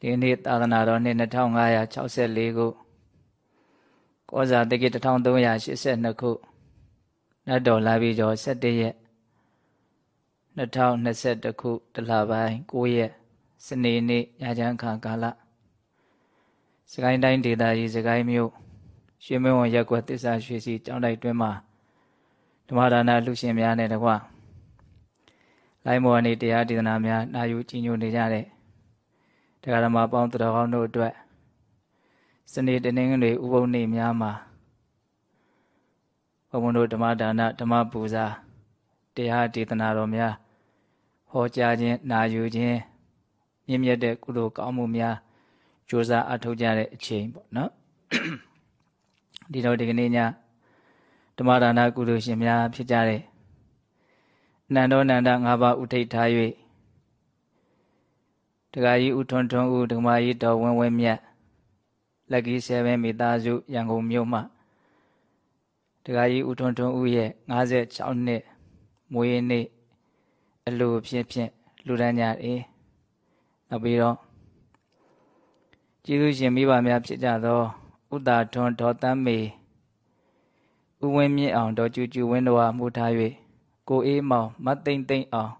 ဒီနေ့သာသနာတော်နှစ်2564ခုကောဇာတက္က1382ခုနတ်တော်လာပြီကျော်17ရက်2021ခုတလပိုင်း9ရက်စနေနေ့ညချမ်းခါကာလစကိုင်းတိုင်းဒေသကြီးစကိုင်းမြို့ရွှေမင်းဝံရက်ကွက်တစ္ဆာရွှေစီကျောင်းတိုက်တွင်မှာဓမ္မဒါနလူရှင်များနဲ့တကွလိုင်းမော်နေတရားဒေသနာများနာယူကြည်ညိုနေကြတဲ့ တရားဓမ္မပေါင်းတော်ကောင်းတို့အတွက်စနေတနင်္ဂနွေဥပုံနေ့များမှာဘုံဘုံတို့ဓမ္မဒါနဓမ္မပူဇာတရားဒေသနာတော်များဟောကြားခြင်းနာယူခြင်းမြင့်မြတ်တဲ့ကုသိုလ်ကောင်းမှုများကြိုးစားအထောက်ကြတဲ့အချိန်ပေါ့နော်ဒီတော့ဒီကနေ့ညဓမ္မဒါနကုသိုလ်ရှင်များဖြစ်ကြတဲ့နန္ဒောနန္ဒ၅ပါးဥထိတ်ထား၍ ဒကာကြီးဦးထွန်းထွန်းဦးဒကမာကြီးတော်ဝင်းဝင်းမြတ်လက်ကီး7မိသားစုရန်ကုန်မြို့မှဒကာကြီးဦးထွန်းထွန်းဦးရဲ့56နှစ်မွေးနေ့အလိုဖြစ်ဖြင့်လူဒန်းကြတယ်နောက်ပြီးတော့ကျေးဇူးရှင်မိဘများဖြစ်ကြသောဥတာထွန်းဒေါ်တမ်းမေဥဝင်းမြင့်အောင်ဒေါ်ကျူကျူဝင်းတော်မှုထား၍ကိုအေးမောင်မသိမ့်သိမ့်အောင်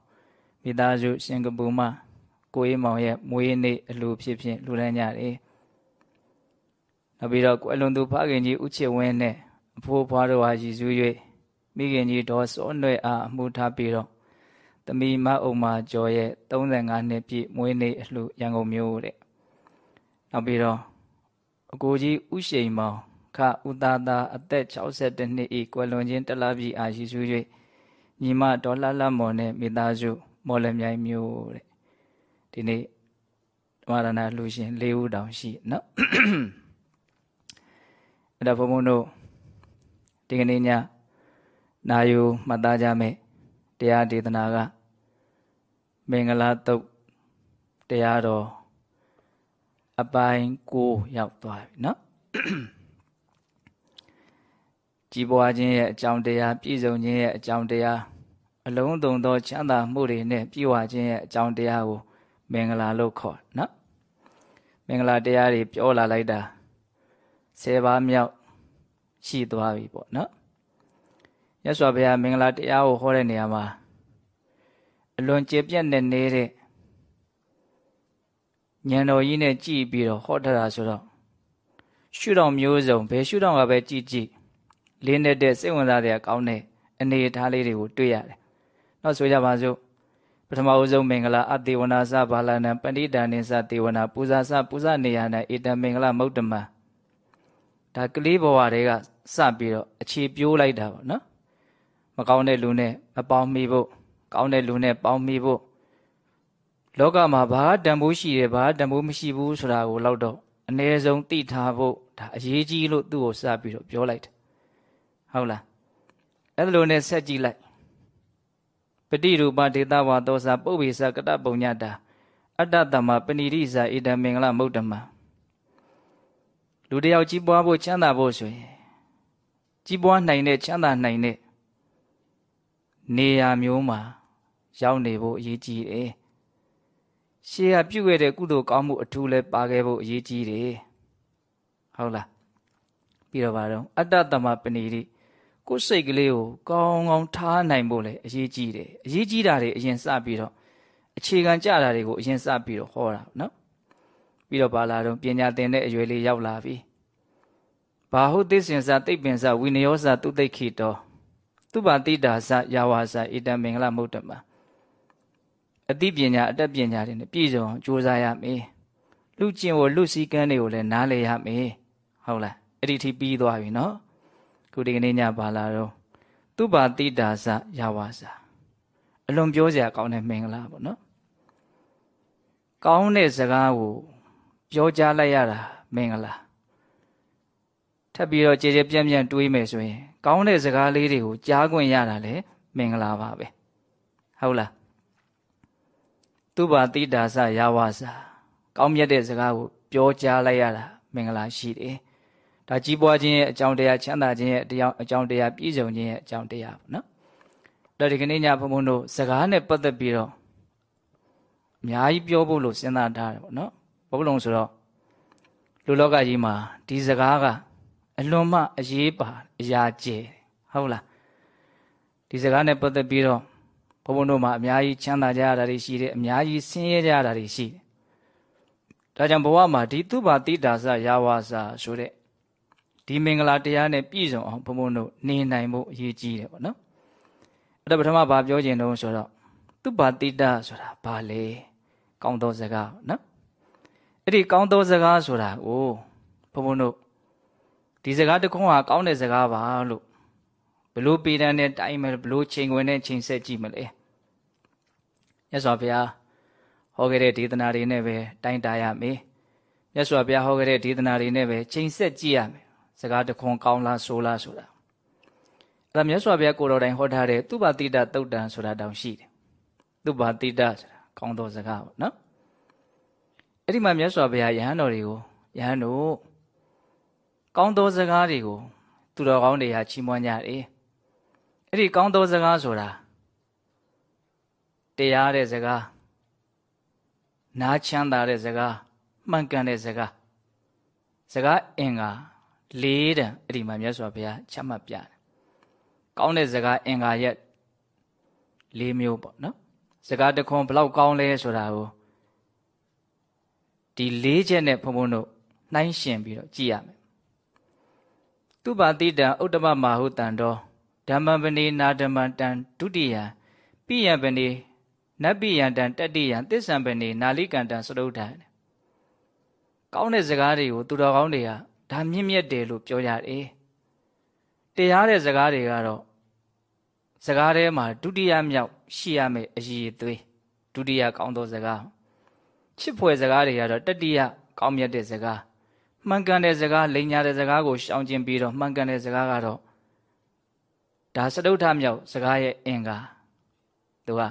မိသားစုစင်ကာပူမှ ကိုအေးမောင်ရဲ့မွေးနေ့အလူဖြစ်ဖြင့်လူဒန်းကြတယ်နောက်ပြီးတော့ကွယ်လွန်သူဖခင်ကြီးဦးချစ်ဝင်းနဲ့အဖိုးဖွားတော်ဟာရည်စူး၍မိခင်ကြီးဒေါ်စောနွယ်အားအမှုထားပြီးတော့သမီးမအုံမာကျော်ရဲ့35နှစ်ပြည့်မွေးနေ့အလှရန်ကုန်မြို့တဲ့နောက်ပြီးတော့အကိုကြီးဥရှိန်မောင်ခဥသာသာအသက်62နှစ်ဤကွယ်လွန်ခြင်းတလားပြည်အားရည်စူး၍ညီမဒေါ်လှလှမော်နဲ့မိသားစုမော်လမြိုင်မြို့တဲ့ ဒီနေ့ဓမ္မရဏလူရှင်၄ဦးတောင်ရှိနော်အဲ့ဒါဘုံဘုံတို့ဒီကနေ့ညနာယူမှတ်သားကြမယ်တရားဒေသနာကမင်္ဂလာတုတ်တရားတော်အပိုင်း9ရောက်သွားပြီเนาะကြီးပွားခြင်းရဲ့အကြောင်းတရားပြည့်စုံခြင်းရဲ့အကြောင်းတရားအလုံးစုံသောချမ်းသာမှုတွေနဲ့ပြည့်ဝခြင်းရဲ့အကြောင်းတရားကို မင်္ဂလာလို့ခေါ်နော်မင်္ဂလာတရားတွေပြောလာလိုက်တာ၁၀ပါးမြောက်ရှိသွားပြီပေါ့နော်ရသော်ဘုရားမင်္ဂလာတရားကိုဟောတဲ့နေရာမှာအလွန်ကျေပြတ်နေနေတဲ့ဉာဏ်တော်ကြီးနဲ့ကြည်ပြီးတော့ဟောထားတာဆိုတော့ရှုတော်မျိုးစုံဘယ်ရှုတော်ကပဲကြည်ကြည်လင်းတဲ့စိတ်ဝင်စားတဲ့အကောင်းတဲ့အနေအထားလေးတွေကိုတွေ့ရတယ်။နောက်ဆိုကြပါစို့ ပထမဦးဆုံးမင်္ဂလာအတေဝနာစဘာလနံပဏိတာနိစတေဝနာပူဇာစပူဇာနေယနာဧတံမင်္ဂလာမௌတ္တမံဒါကလေးဘဝတွေကစပြီးတော့အခြေပြိုးလိုက်တာပေါ့နော်မကောင်းတဲ့လူနဲ့မပေါင်းမိဖို့ကောင်းတဲ့လူနဲ့ပေါင်းမိဖို့လောကမှာဘာတန်ဖိုးရှိတယ်ဘာတန်ဖိုးမရှိဘူးဆိုတာကိုလောက်တော့အ ਨੇ ဆုံးသိထားဖို့ဒါအရေးကြီးလို့သူ့ကိုစပြီးတော့ပြောလိုက်တယ်ဟုတ်လားအဲ့ဒါလိုနဲ့ဆက်ကြည့်လိုက် ပฏิရူပဒေတာဝါသောစာပုပ္ပိသကတပုံညတာအတ္တတမပဏိရိစာဣဒံမင်္ဂလမုဒ္ဓမလူတယောက်ကြီးပွားဖို့ချမ်းသာဖို့ဆိုရင်ကြီးပွားနိုင်တဲ့ချမ်းသာနိုင်တဲ့နေရာမျိုးမှာရောက်နေဖို့အရေးကြီးတယ်ရှေးကပြုခဲ့တဲ့ကုသိုလ်ကောင်းမှုအထူးလဲပါခဲ့ဖို့အရေးကြီးတယ်ဟုတ်လားပြီးတော့ဗါတော့အတ္တတမပဏိရိ ကိုယ်စိတ်ကလေးကိုကောင်းကောင်းထားနိုင်ဖို့လည်းအရေးကြီးတယ်အရေးကြီးတာတွေအရင်စပြီးတော့အခြေခံကြတာတွေကိုအရင်စပြီးတော့ဟောတာနော်ပြီးတော့ပါလာတော့ပညာသင်တဲ့အရွယ်လေးရောက်လာပြီဘာဟုသိစင်စာတိတ်ပင်စာဝိနယောစာသူတိတ်ခိတောသူပါတိတာစာယာဝါစာဣတံမင်္ဂလမုဒ္ဓမအသိပညာအတတ်ပညာတွေနဲ့ပြည့်စုံအောင်ကြိုးစားရမယ်လူကျင့်ဝလူစည်းကမ်းတွေကိုလည်းနားလည်ရမယ်ဟုတ်လားအဲ့ဒီထိပြီးသွားပြီနော် ခုဒီကနေ့ညပါလာတော့သူပါတိတာစရဝါစာအလွန်ပြောစရာကောင်းတဲ့မင်္ဂလာပေါ့နော်ကောင်းတဲ့စကားကိုပြောကြားလိုက်ရတာမင်္ဂလာထပ်ပြီးတော့ကြည်ကြည်ပြန့်ပြန့်တွေးမယ်ဆိုရင် ကောင်းတဲ့စကားလေးတွေကိုကြားခွင့်ရတာလေမင်္ဂလာပါပဲဟုတ်လားသူပါတိတာစရဝါစာကောင်းမြတ်တဲ့စကားကိုပြောကြားလိုက်ရတာမင်္ဂလာရှိတယ် ဒါကြီးပွားခြင်းရဲ့အကြောင်းတရားချမ်းသာခြင်းရဲ့တရားအကြောင်းတရားပြည့်စုံခြင်းရဲ့အကြောင်းတရားပေါ့နော်ဒါဒီကနေ့ညဘုံဘုံတို့စကားနဲ့ပတ်သက်ပြီးတော့အများကြီးပြောဖို့လို့စဉ်းစားထားတယ်ပေါ့နော်ဘာလို့လဲဆိုတော့လူလောကကြီးမှာဒီစကားကအလွန်မှအရေးပါအရာကျယ်ဟုတ်လားဒီစကားနဲ့ပတ်သက်ပြီးတော့ဘုံဘုံတို့မှာအများကြီးချမ်းသာကြရတာတွေရှိတယ်အများကြီးဆင်းရဲကြရတာတွေရှိတယ်ဒါကြောင့်ဘဝမှာဒီသူဘာတိတာစရာဝါစာဆိုတဲ့ ဒီမင်္ဂလာတရားနဲ့ပြည့်စုံအောင်ဘုံဘုံတို့နေနိုင်ဖို့အရေးကြီးတယ်ပေါ့နော်အဲ့ဒါပထမဘာပြောချင်တော့ဆိုတော့သူဘာတိတာဆိုတာဘာလဲကောင်းသောစကားနော်အဲ့ဒီကောင်းသောစကားဆိုတာကိုဘုံဘုံတို့ဒီစကားတခုဟာကောင်းတဲ့စကားပါလို့ဘလို့ပေတန်းနဲ့တိုင်းမယ်ဘလို့ချိန်ဝင်နဲ့ချိန်ဆက်ကြည့်မလဲမြတ်စွာဘုရားဟောခဲ့တဲ့ဒေသနာတွေနဲ့ပဲတိုင်းတာရမယ်မြတ်စွာဘုရားဟောခဲ့တဲ့ဒေသနာတွေနဲ့ပဲချိန်ဆက်ကြည့်ရမယ် စကားတခွန်ကောင်းလားဆိုးလားဆိုတာအဲ့ဒါမြတ်စွာဘုရားကိုတော်တိုင်ဟောထားတဲ့သူဘာတိတတုတ်တန်ဆိုတာတောင်ရှိတယ်သူဘာတိတဆိုတာကောင်းသောစကားပေါ့နော်အဲ့ဒီမှာမြတ်စွာဘုရားယဟန်တော်တွေကိုယဟန်တို့ကောင်းသောစကားတွေကိုသူတော်ကောင်းတွေဟာချီးမွမ်းကြတယ်အဲ့ဒီကောင်းသောစကားဆိုတာတရားတဲ့စကားနားချမ်းသာတဲ့စကားမှန်ကန်တဲ့စကားစကားအင်္ဂါ ၄တန်အဲ့ဒီမှာမြတ်စွာဘုရားချမှတ်ပြတယ်ကောင်းတဲ့စကားအင်္ဂါရက်၄မျိုးပေါ့နော်စကားတခွန်ဘလောက်ကောင်းလဲဆိုတာကိုဒီ၄ချက်နဲ့ဘုံဘုံတို့နှိုင်းရှင်ပြီးတော့ကြည့်ရမယ်သူပါတိတံဥတ္တမမဟုတံတော်ဓမ္မပဏိနာဓမ္မတံဒုတိယပိယပဏိနတ်ပိယံတံတတိယသစ္ဆံပဏိနာလိကံတံစရုဒ္ဓံကောင်းတဲ့စကားတွေကိုသူတော်ကောင်းတွေက ဒါမြင့်မြတ်တယ်လို့ပြောရတယ်တရားတဲ့စကားတွေကတော့စကားထဲမှာဒုတိယမြောက်ရှိရမယ်အည်အသွေးဒုတိယကောင်းသောစကားချစ်ဖွယ်စကားတွေကတော့တတိယကောင်းမြတ်တဲ့စကားမှန်ကန်တဲ့စကားလိန်ညာတဲ့စကားကိုရှောင်ကျဉ်ပြီးတော့မှန်ကန်တဲ့စကားကတော့ဒါစတုထမြောက်စကားရဲ့အင်္ဂါသူက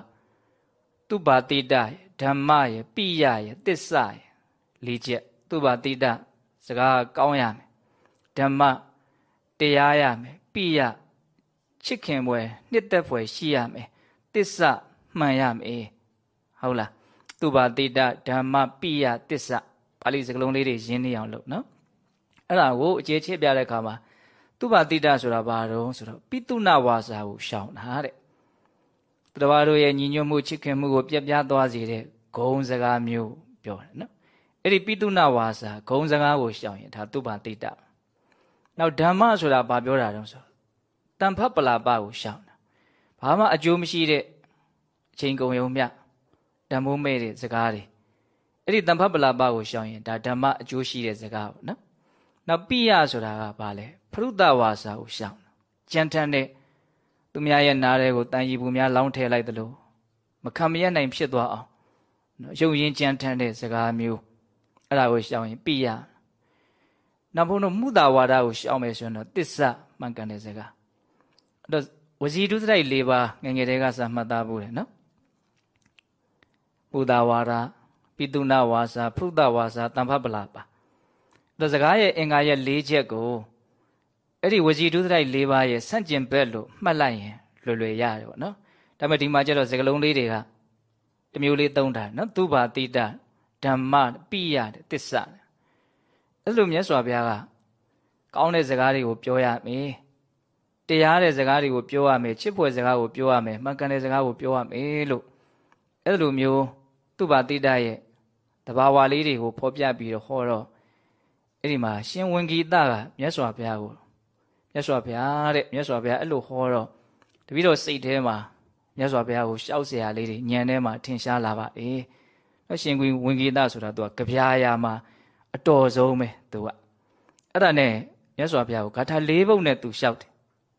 သူပါတိတဓမ္မရဲ့ပိယရဲ့တစ္ဆရဲ့လေးချက်သူပါတိတ စကားကောင်းရမယ်ဓမ္မတရားရမယ်ပိယချစ်ခင်ပွဲနှစ်သက်ပွဲရှိရမယ်တစ္ဆမှန်ရမယ်ဟုတ်လားသူပါတိတဓမ္မပိယတစ္ဆပါဠိစကားလုံးလေးတွေရင်းနေအောင်လုပ်နော်အဲ့ဒါကိုအခြေချပြတဲ့အခါမှာသူပါတိတဆိုတာဘာတော့ဆိုတော့ပိတုနာဝါစာကိုရှောင်တာတဲ့တဘာတို့ရဲ့ညီညွတ်မှုချစ်ခင်မှုကိုပြပြသွားစေတဲ့ဂုံစကားမျိုးပြောတယ်နော် အဲ့ဒီပိတုနာဝါစာဂုံစကားကိုရှောင်ရင်ဒါသူပါတိတနောက်ဓမ္မဆိုတာဘာပြောတာတုံးဆိုတန်ဖတ်ပလာပကိုရှောင်တာဘာမှအကျိုးမရှိတဲ့အချိန်ကုန်ရုံမြဓမ္မိုးမဲ့တဲ့စကားတွေအဲ့ဒီတန်ဖတ်ပလာပကိုရှောင်ရင်ဒါဓမ္မအကျိုးရှိတဲ့စကားပေါ့နော်နောက်ပိယဆိုတာကဘာလဲဖရုဒဝါစာကိုရှောင်တာကြံထန်တဲ့သူများရဲ့နားထဲကိုတန်ရီပူများလောင်းထည့်လိုက်သလိုမခံမရနိုင်ဖြစ်သွားအောင်နော်ရုပ်ရင်းကြံထန်တဲ့စကားမျိုး အဲ့ဒါကိုရှောင်ရင်ပိယနောက်ဘုံတို့မုဒဝါဒကိုရှောင်မယ်ဆိုရင်တော့တစ္ဆမှန်ကန်တဲ့စကားအဲ့တော့ဝစီဒုစရိုက်၄ပါးငငယ်တွေကစမှတ်သားဖို့တယ်နော်ဘုဒ္ဓဝါဒပိတုနာဝါစာဖုဒ္ဓဝါစာတမ္ဖပလာပါဒါစကားရဲ့အင်္ဂါရဲ့၄ချက်ကိုအဲ့ဒီဝစီဒုစရိုက်၄ပါးရဲ့ဆန့်ကျင်ဘက်လို့မှတ်လိုက်ရင်လွယ်လွယ်ရတယ်ပေါ့နော်ဒါပေမဲ့ဒီမှာကျတော့စကလုံးလေးတွေကတမျိုးလေးသုံးတာနော်သူဘာတိတ ဓမ္မပိယတဲ့တစ္ဆအဲ့လိုမြတ်စွာဘုရားကကောင်းတဲ့စကားတွေကိုပြောရမယ်တရားတဲ့စကားတွေကိုပြောရမယ်ချစ်ဖွယ်စကားကိုပြောရမယ်မှန်ကန်တဲ့စကားကိုပြောရမယ်လို့အဲ့လိုမျိုးသူဘာတိတရဲ့တဘာဝလေးတွေကိုဖော်ပြပြီးတော့ဟောတော့အဲ့ဒီမှာရှင်ဝင်ဂီတကမြတ်စွာဘုရားကိုမြတ်စွာဘုရားတဲ့မြတ်စွာဘုရားအဲ့လိုဟောတော့တပည့်တော်စိတ်ထဲမှာမြတ်စွာဘုရားကိုရှောက်เสียရလေးတွေညံထဲမှာထင်ရှားလာပါအေး တော့ရှင်ဝင်ဝင်ဂီတဆိုတာသူကကြပြာရာမှာအတော်ဆုံးပဲသူကအဲ့ဒါနဲ့မြတ်စွာဘုရားကိုဂါထာ၄ပုဒ်နဲ့သူလျှောက်တယ်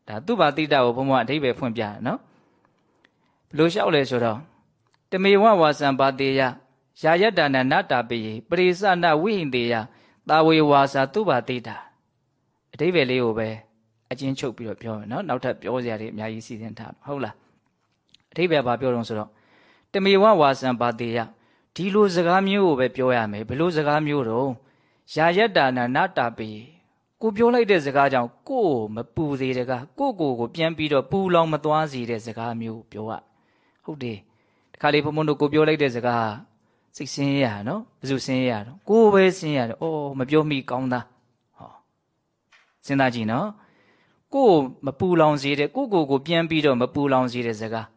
ဒါသူ့ဘာတိတကိုဘုံဘုံအဓိပ္ပာယ်ဖွင့်ပြတယ်နော်ဘလို့လျှောက်လဲဆိုတော့တမေဝဝါစံပါတေယယာယတ္တနာနတာပိယပရိသနာဝိဟိတေယတာဝေဝါစာသူ့ဘာတိတာအဓိပ္ပာယ်လေးကိုပဲအချင်းချုပ်ပြီးတော့ပြောမယ်နော်နောက်ထပ်ပြောစရာတွေအများကြီးစီစဉ်ထားဟုတ်လားအဓိပ္ပာယ်ဘာပြောတော့ဆိုတော့တမေဝဝါစံပါတေယ ဒီလိုစကားမျိုးကိုပဲပြောရမယ်ဘလို့စကားမျိုးတော့ယာယတ္တနာနတာပိယကိုပြောလိုက်တဲ့စကားကြောင့်ကိုယ်မပူသေးတကားကိုကိုကိုပြန်ပြီးတော့ပူလောင်မသွားစေတဲ့စကားမျိုးပြောရဟုတ်တယ်တခါလေဘုံဘုံတို့ကိုပြောလိုက်တဲ့စကားစိတ်ဆင်းရဲရနော်ဘယ်သူဆင်းရဲရတော့ကိုယ်ပဲဆင်းရဲရတယ်အော်မပြောမိကောင်းသားဟောစဉ်းစားကြည့်နော်ကိုယ်မပူလောင်စေတဲ့ကိုကိုကိုပြန်ပြီးတော့မပူလောင်စေတဲ့စကား